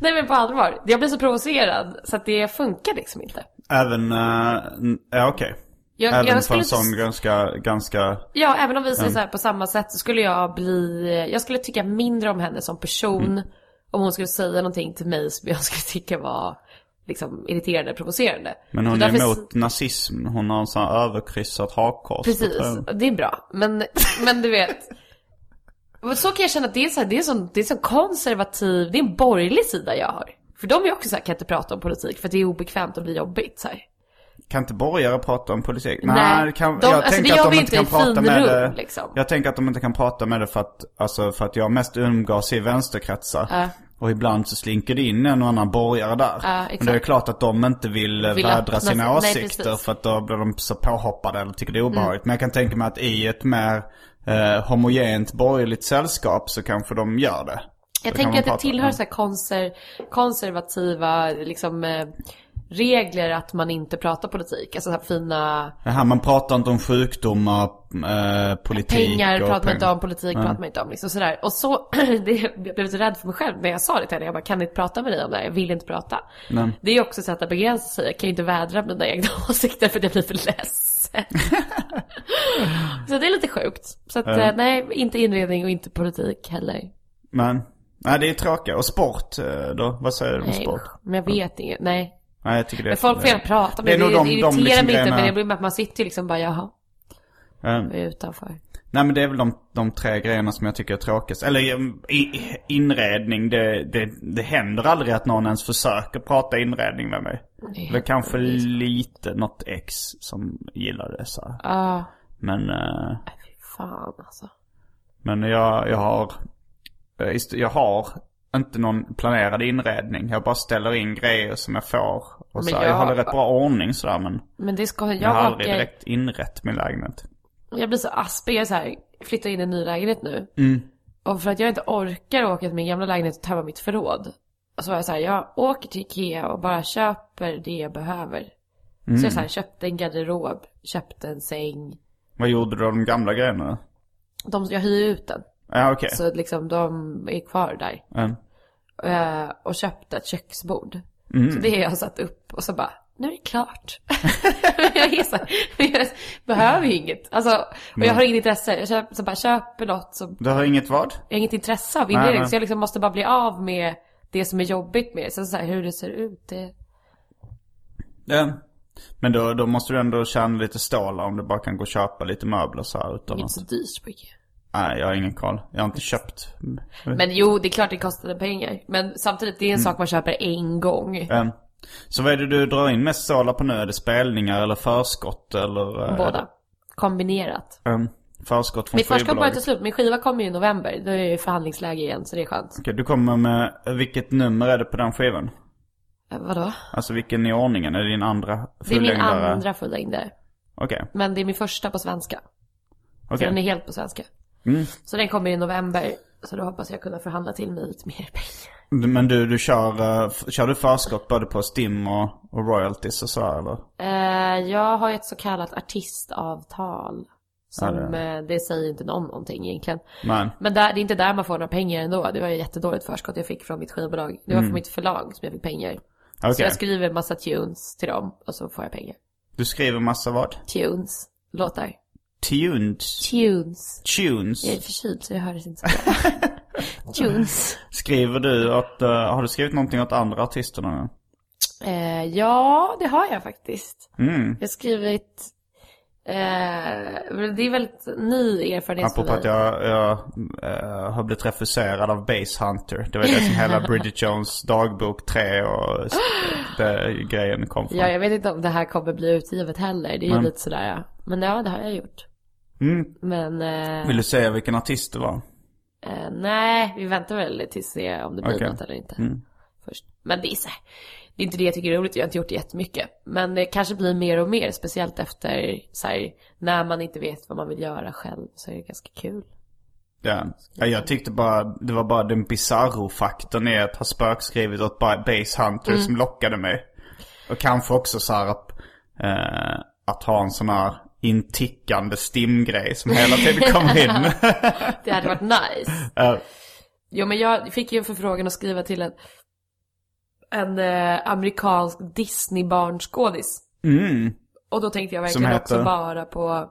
Nej men på allvar. Jag blir så provocerad så att det funkar liksom inte. Även, n- ja okej. Jag, Även jag för en sån ganska, ganska, Ja, även om vi säger så här på samma sätt så skulle jag bli, jag skulle tycka mindre om henne som person. Mm. Om hon skulle säga någonting till mig som jag skulle tycka var liksom irriterande, provocerande. men Så hon är därför- emot nazism. Hon har en sån här överkryssat hakkors. Precis, det är bra. Men, men du vet. Och Så kan jag känna att det är så här, det är sån, det är sån konservativ, det är en borgerlig sida jag har. För de är också så här, kan inte prata om politik för att det är obekvämt och blir jobbigt så här. Kan inte borgare prata om politik? Nej, det kan, de- jag alltså, tänker att de inte kan prata med finrum, det. liksom. Jag tänker att de inte kan prata med det för att, alltså för att jag mest umgås i vänsterkretsar. Ja. Och ibland så slinker det in en och annan borgare där. Ja, Men det är klart att de inte vill, eh, Vill vädra sina nej, åsikter. Mm. för att då blir de så påhoppade eller tycker det är obehagligt. Men jag kan tänka mig att i ett mer eh, homogent borgerligt sällskap så kanske de gör det. Jag kan tänker att det tillhör så konser, konservativa liksom, eh, regler att man inte pratar politik. Alltså så här fina Jaha, man pratar inte om sjukdomar, eh, politik pengar och pratar man inte pengar. om, politik pratar man inte om. Liksom sådär. Och så, det, jag blev lite rädd för mig själv när jag sa det till henne. Jag bara, kan inte prata med dig om det här? Jag vill inte prata. Nej. Det är också ett sätt att begränsa sig. Jag kan ju inte vädra mina egna åsikter för det blir för så det är lite sjukt. Så att, eh, nej, inte inredning och inte politik heller. Men, nej det är tråkigt. Och sport eh, då? Vad säger du om Nej, sport? men jag vet inget. Nej. Nej jag tycker det. Men folk får gärna prata med det. de- Det de irriterar liksom mig inte. grejerna- Men det blir med att man sitter liksom bara, jaha, jag är utanför. Nej men det är väl de, de tre grejerna som jag tycker är tråkigast. Eller um, i, inredning, det, det, det händer aldrig att någon ens försöker prata inredning med mig. Det är kanske lite något ex som gillar det så. här. Ja, Men, eh, fy fan alltså. men jag, jag har, eh, jag har inte någon planerad inredning. Jag bara ställer in grejer som jag får. Och så, jag... jag- håller rätt bra ordning sådär men Men det ska, jag, jag har aldrig åker- direkt inrett min lägenhet. Jag blir så aspig, jag är så här, flyttar in i en ny lägenhet nu. Mm. Och för att jag inte orkar åka till min gamla lägenhet och tömma mitt förråd. Och så var jag så här, jag åker till Ikea och bara köper det jag behöver. Mm. Så jag så här, köpte en garderob, köpte en säng. Vad gjorde du av de gamla grejerna? De, jag hyr ut den. Ja okej. Så liksom de är kvar där. Mm. Eh, och köpte ett köksbord. Mm. Så det har jag satt upp och så bara, nu är det klart. jag är så jag behöver ju inget. Alltså, och jag har inget intresse. Jag köper, så bara köper något som, Du har inget vad? jag har inget intresse av inredning. Så jag liksom måste bara bli av med det som är jobbigt med det. Sen så här, hur det ser ut, det... Ja. Men då, då måste du ändå tjäna lite stålar om du bara kan gå och köpa lite möbler så här utan Inte att... så dyrt på Ikea. Nej, jag har ingen koll. Jag har inte köpt. Men jo, det är klart det kostade pengar. Men samtidigt, det är en Mm. sak man köper en gång. Eh, Så vad är det du drar in mest stålar på nu? Är det spelningar eller förskott eller? eh, Båda. Kombinerat. eh, förskott från Mitt förskott börjar ta slut. Min skiva kommer ju i november. Då är det ju förhandlingsläge igen, så det är skönt. Okej, du kommer med, vilket nummer är det på den skivan? Eh, Vadå? Alltså vilken i ordningen? Är det din andra Det är min fullängdare? andra fullängdare. Okej, Men det är min första på svenska. För okej. den är helt på svenska. Mm. Så den kommer i november. Så då hoppas jag kunna förhandla till mig lite mer pengar. Men du, du kör, eh, f- kör du förskott både på Stim och, och royalties och så här, eller? Eh, jag har ett så kallat artistavtal. Som, Ja, det... det säger inte någon någonting egentligen. Nej. Men där, det är inte där man får några pengar ändå. Det var ju jättedåligt förskott jag fick från mitt skivbolag. Det var från mitt förlag som jag fick pengar. Mm. Okej. Så jag skriver massa tunes till dem och så får jag pengar. Du skriver massa vad? Tunes. Låtar. Tunes. Tunes. Tunes. Jag är förkyld så jag hördes inte så bra. tunes. Skriver du åt, uh, har du skrivit någonting åt andra artister någon gång? Eh, ja, det har jag faktiskt. Mm. Jag har skrivit... Eh, det är väldigt ny erfarenhet Apropå för att mig. jag, jag eh, har blivit refuserad av Base Hunter. Det var det som hela Bridget Jones dagbok 3 och det, grejen kom från. Ja, jag vet inte om det här kommer bli utgivet heller. Det är ju lite sådär, ja. Men ja, det har jag gjort. Mm. Men... Eh, Vill du säga vilken artist det var? eh, nej, vi väntar väl tills se om det blir Okej. något eller inte. Mm. Först. Men det är så här, Det är inte det jag tycker är roligt. Jag har inte gjort det jättemycket. Men det kanske blir mer och mer. Speciellt efter så här, när man inte vet vad man vill göra själv. Så är det ganska kul. Ja. ja, jag tyckte bara, det var bara den bizarro-faktorn i att ha spökskrivit åt ba- Base Hunter Mm. som lockade mig. Och kanske också så här att, eh, att ha en sån här intickande stimgrej som hela tiden kommer in. Det hade varit nice. Eh, Jo men jag fick ju en förfrågan att skriva till en, en eh, amerikansk Disney-barnskådis. mm. Och då tänkte jag verkligen Som också heter? bara på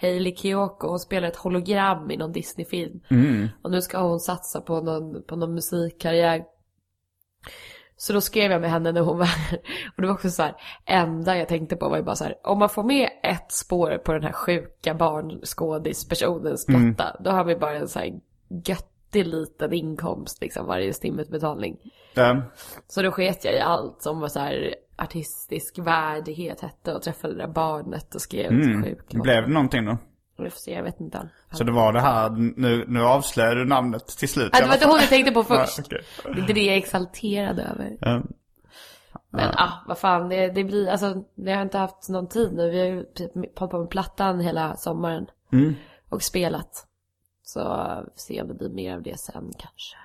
Hailey Kiyoko. Hon spelar ett hologram i någon Disney-film. Mm. Och nu ska hon satsa på någon, på någon musikkarriär. Så då skrev jag med henne när hon var Och det var också så här, enda jag tänkte på var ju bara så här, om man får med ett spår på den här sjuka barnskådispersonens platta, då har vi bara en så här göttig liten inkomst liksom varje stimutbetalning. Eh, Så då sket jag i allt som var så här artistisk värdighet hette och träffade det där barnet och skrev mm. sjukt. Blev det någonting då? Vi se, jag vet inte. Så det var det här, nu, nu avslöjar du namnet till slut. Ja, det var inte hon jag tänkte på Ja, först. okej. Det är det jag är exalterad över. Eh, Men ah, vad fan, det, det blir, alltså, jag har inte haft någon tid nu. Vi har ju typ hållit på med plattan hela sommaren. Mm. Och spelat. Så se om det blir mer av det sen kanske.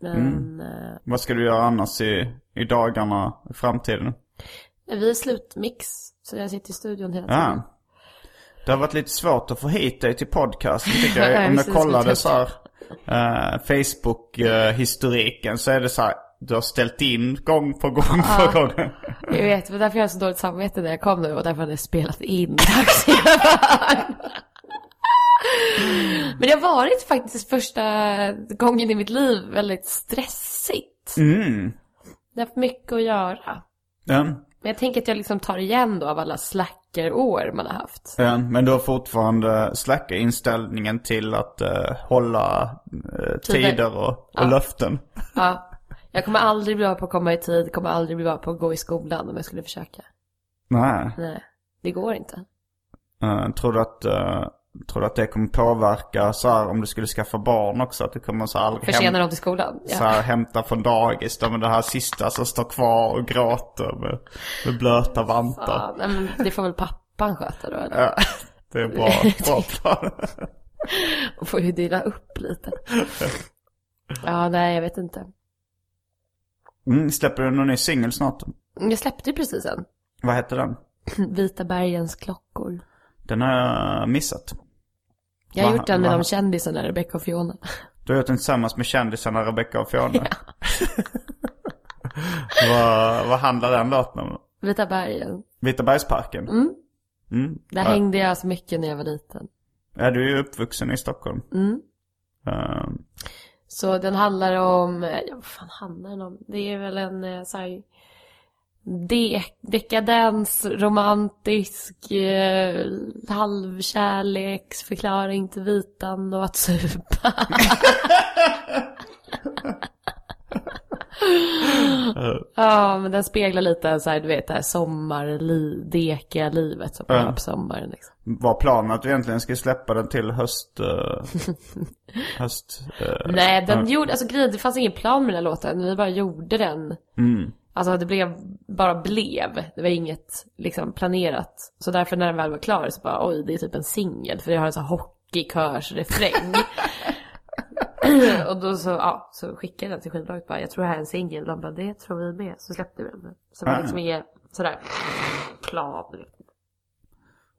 Men Mm. eh, Vad ska du göra annars i, i dagarna i framtiden? vi är slutmix. Så jag sitter i studion hela tiden. Ja. Det har varit lite svårt att få hit dig till podcasten tycker Ja, jag. Om jag kollade så här eh, Facebook-historiken så är det så här. Du har ställt in gång på gång på gång. Jag vet, men därför jag har så dåligt samvete när jag kom nu och därför hade jag spelat in. Men det har varit faktiskt första gången i mitt liv väldigt stressigt. Mm. Det har haft mycket att göra. Ja. Men jag tänker att jag liksom tar igen då av alla slackerår man har haft. Ja, men du har fortfarande släcka inställningen till att eh, hålla eh, tider och, och Ja. löften. Ja. Jag kommer aldrig bli bra på att komma i tid, kommer aldrig bli bra på att gå i skolan om jag skulle försöka. Nej. Nej, det går inte. Uh, tror du att, tror du att det kommer påverka så här om du skulle skaffa barn också? Att du kommer så här Försena dem till skolan. så Ja. här, hämta från dagis. Med det här sista som står kvar och gråter med, med blöta vantar. Ja, nej, men det får väl pappan sköta då eller? Ja, det är bra, bra plan. Och får ju dela upp lite. Ja, nej jag vet inte. Mm, släpper du någon ny singel snart? Jag släppte ju precis en. Vad heter den? Vita bergens klockor. Den har jag missat. Jag har Va- gjort den med va- de kändisarna, Rebecca och Fiona. Du har gjort den tillsammans med kändisarna Rebecca och Fiona. vad, vad handlar den låten om? Vita bergen. Vita bergsparken? Mm. Mm. Där Ja. hängde jag så mycket när jag var liten. Ja, du är ju uppvuxen i Stockholm. Mm. Ehm, Så den handlar om, eh, ja vad fan handlar den om? Det är väl en eh, så här, de, dekadens, romantisk, eh, halvkärleksförklaring till vitan och att supa. ja, men den speglar lite så här, du vet det här sommarliv, dekiga livet som man har på sommaren liksom. var planen att du egentligen skulle släppa den till höst... Uh, höst... eh, Nej, den ja. gjorde, alltså grejen, det fanns ingen plan med den här låten. Vi bara gjorde den. Mm. Alltså det blev, bara blev. Det var inget liksom planerat. Så därför när den väl var klar så bara, oj det är typ en singel. För jag har en sån här hockeykörsrefräng. och då så, ja, så skickade jag den till skivbolaget bara, jag tror det här är en singel. De bara, det tror vi med. Så släppte vi den. Så det var liksom inget sådär plan.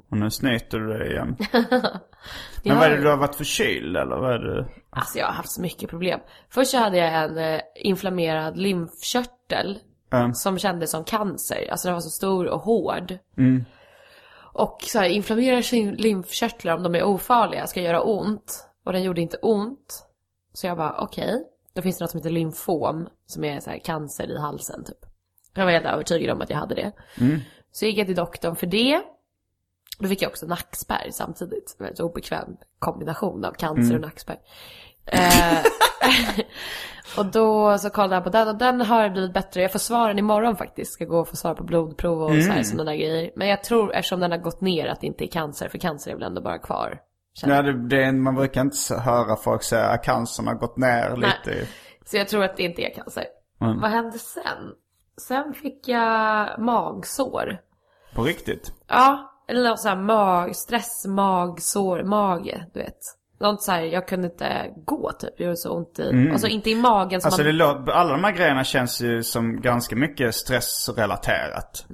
Och nu snyter du dig igen. Men vad är det du har varit förkyld eller vad är det? Alltså jag har haft så mycket problem. Först så hade jag en eh, inflammerad lymfkörtel. Som kändes som cancer. Alltså den var så stor och hård. Mm. Och så här, inflammerar sin lymfkörtlar om de är ofarliga ska göra ont. Och den gjorde inte ont. Så jag bara okej. Då finns det något som heter lymfom. Som är så här cancer i halsen typ. Jag var helt övertygad om att jag hade det. Så gick jag till doktorn för det. Då fick jag också nackspärr samtidigt. En obekväm kombination av cancer och nackspärr. Eh, och då så kollade han på den och den har blivit bättre. Jag får svaren imorgon faktiskt. Ska gå och få svar på blodprov och här, sådana där grejer. Men jag tror eftersom den har gått ner att det inte är cancer. För cancer är väl ändå bara kvar. Ja, det, det, man brukar inte höra folk säga att cancern har gått ner lite. i- Så jag tror att det inte är cancer. Mm. Vad hände sen? Sen fick jag magsår. På riktigt. Ja, eller något sånt här mag, stress, magsår, mage, du vet. Något så här, jag kunde inte gå typ. Det gjorde så ont i, alltså inte i magen Alltså man... det, alla de här grejerna känns ju som ganska mycket stressrelaterat.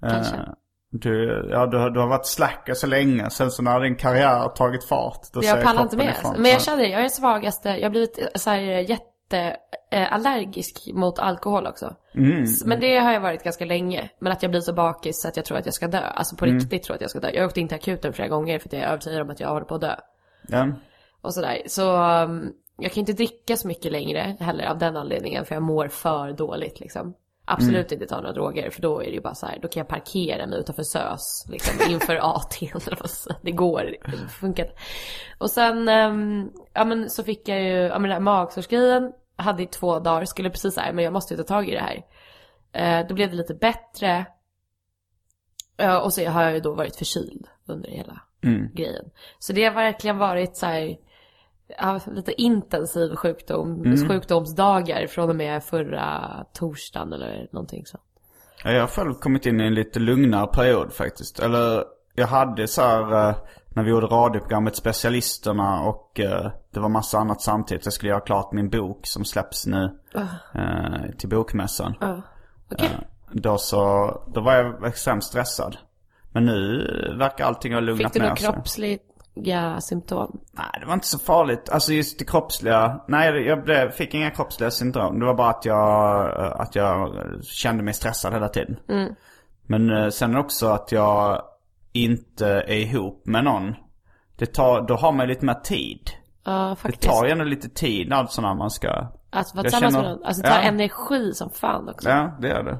kanske. Eh, du, ja, du, har- du har varit slacker så länge. Sen så när din karriär har tagit fart. Då Jag pallar inte med. ifrån. Men jag känner det, jag är svagaste, jag har blivit eh, så här jätte eh, allergisk mot alkohol också. Mm. Men det har jag varit ganska länge. Men att jag blir så bakis så att jag tror att jag ska dö. Alltså på Mm. riktigt tror jag att jag ska dö. Jag åkte in till akuten flera gånger för att jag är övertygad om att jag håller på att dö. Ja. Och sådär. Så um, jag kan inte dricka så mycket längre heller av den anledningen. För jag mår för dåligt liksom. Absolut Mm. inte ta några droger. För då är det ju bara så här, då kan jag parkera mig utanför SÖS. Liksom inför AT. det går, det funkar inte. Och sen, um, ja men så fick jag ju, ja men den här magsårsgrejen. Hade i två dagar, skulle precis säga men jag måste ju ta tag i det här. Eh, då blev det lite bättre. Eh, och så har jag ju då varit förkyld under hela grejen. Så det har verkligen varit så här, lite intensiv sjukdom, sjukdomsdagar från och med förra torsdagen eller någonting så. Ja, Jag har själv kommit in i en lite lugnare period faktiskt. Eller jag hade så här eh, när vi gjorde radioprogrammet Specialisterna och eh, det var massa annat samtidigt. Jag skulle göra klart min bok som släpps nu eh, till bokmässan. Ja. Okej. Då så, då var jag extremt stressad. Men nu verkar allting ha lugnat Fick du ner några sig. kroppsliga symptom? Nej, det var inte så farligt. Alltså just det kroppsliga. Nej, jag blev, fick inga kroppsliga syndrom. Det var bara att jag, eh, att jag kände mig stressad hela tiden. Men eh, sen också att jag inte är ihop med någon. Det tar, då har man lite mer tid. Ja, Det faktiskt. tar ju ändå lite tid alltså när man ska... Att vara tillsammans känner- med någon. Alltså det tar Ja. energi som fan också. Ja, det är det.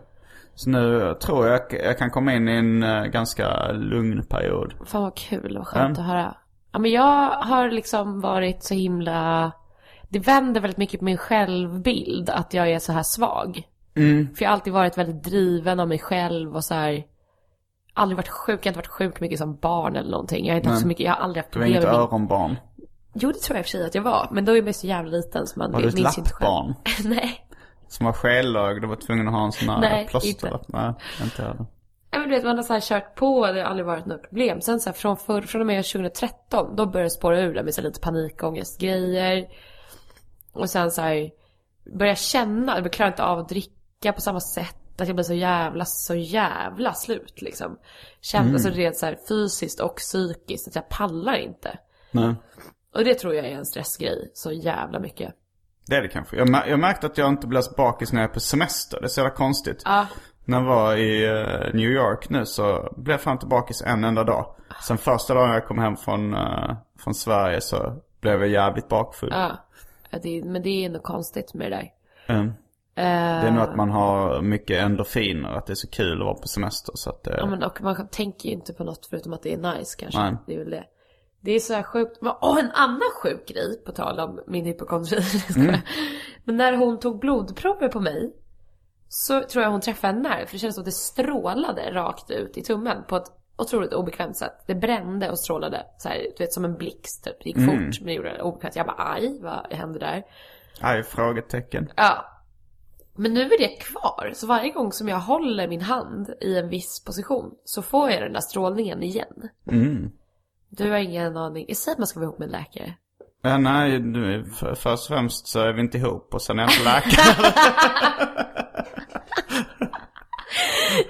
Så nu tror jag jag kan komma in i en eh, ganska lugn period. Fan vad kul, vad skönt att höra. Ja men jag har liksom varit så himla... Det vänder väldigt mycket på min självbild att jag är så här svag. För jag har alltid varit väldigt driven av mig själv och så här... Aldrig varit sjuk, jag har inte varit sjuk mycket som barn eller någonting. Jag har inte haft så mycket, jag har aldrig haft Du var problem inget öronbarn. Jo det tror jag i och för sig att jag var. Men då är ju så jävla liten så man Var du ett minns inte själv. lappbarn? Nej. Som var skellög, du var tvungen att ha en sån här Nej, plåster? inte. Nej, inte heller. Ja men du vet man har så här kört på och det har aldrig varit något problem. Sen så här från, för, från och med 2013 då började det spåra ur det med så lite panikångestgrejer. Och sen så här började jag känna, jag klarar inte av att dricka på samma sätt. Att jag blir så jävla, så jävla slut liksom. Kände alltså rent så här fysiskt och psykiskt att jag pallar inte. Nej. Och det tror jag är en stressgrej så jävla mycket. Det är det kanske. Jag, mär- jag märkte att jag inte blev så bakis när jag är på semester. Det är så jävla konstigt. Ja. När jag var i eh, New York nu så blev jag fan inte bakis en enda dag. Sen första dagen jag kom hem från, eh, från Sverige så blev jag jävligt bakfull. Ja. Det, men det är ändå konstigt med det där. Mm. Det är nog att man har mycket endorfiner, att det är så kul att vara på semester så att det... Ja men och man tänker ju inte på något förutom att det är nice kanske. Nej. Det är väl det. Det är så här sjukt. Åh, en annan sjuk grej på tal om min hypokondri. Mm. Men när hon tog blodprover på mig. Så tror jag hon träffade en nerv. För det kändes som att det strålade rakt ut i tummen. På ett otroligt obekvämt sätt. Det brände och strålade. Så här, du vet som en blixt typ. Det gick Mm. fort men det gjorde det obekvämt. Jag bara aj, vad hände där? Aj, frågetecken. Ja. Men nu är det kvar. Så varje gång som jag håller min hand i en viss position så får jag den där strålningen igen. Mm. Du har ingen aning. Säger att man ska vara ihop med en läkare. Ja, nej, du, för, först och främst så är vi inte ihop och sen är jag inte läkare.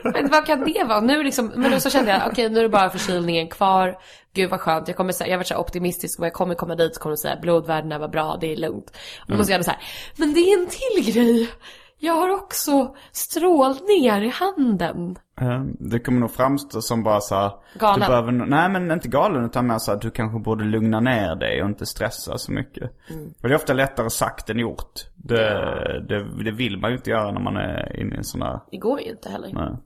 Men vad kan det vara? Nu liksom, men då så kände jag, okej nu är det bara förkylningen kvar. Gud vad skönt. Jag kommer jag var så optimistisk och jag kommer komma dit så kommer de säga blodvärdena var bra, det är lugnt. Och då måste jag säga, men det är en till grej. Jag har också strålningar i handen. Eh, Du kommer nog framstå som bara så här, Galen. Du behöver, nej men inte galen utan mer så att du kanske borde lugna ner dig och inte stressa så mycket. Och det är ofta lättare sagt än gjort. Det, det, det vill man ju inte göra när man är inne i en sån här, Det går ju inte heller. nej.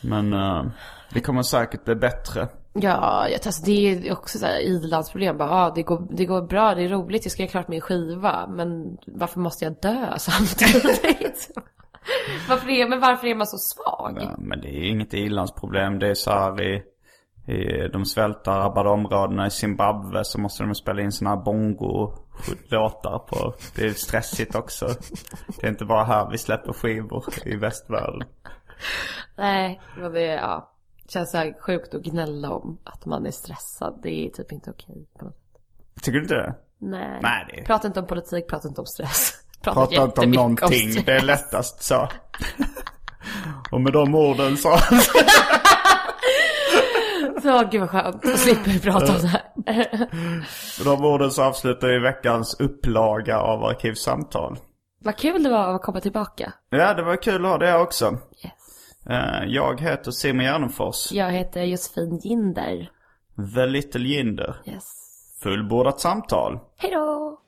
Men eh, det kommer säkert bli bättre. Ja, jag, alltså, det är också så här ilandsproblem. Bara, ah, det, går, det går bra, det är roligt, jag ska göra klart min skiva. Men varför måste jag dö samtidigt? varför är, men varför är man så svag? Ja, men det är inget ilandsproblem. Det är så här i, i de svältdrabbade områdena i Zimbabwe så måste de spela in såna här bongo-låtar på. Det är stressigt också. Det är inte bara här vi släpper skivor i västvärlden. Nej, men det ja, känns så här sjukt att gnälla om att man är stressad. Det är typ inte okej på något sätt. Tycker du inte det? Nej. Nej, det Prata inte om politik, prata inte om stress. Prata, Prata inte om någonting. stress. Det är lättast så. Och med de orden så... Så, gud vad skönt. Då slipper vi prata om det här. Med de orden så avslutar vi veckans upplaga av Arkivsamtal. Vad kul det var att komma tillbaka. Ja, det var kul att ha det också. Yes. Eh, Jag heter Simon Gärdenfors. Jag heter Josefin Ginder. The Little Jinder. Yes. Fullbordat samtal. Hej då!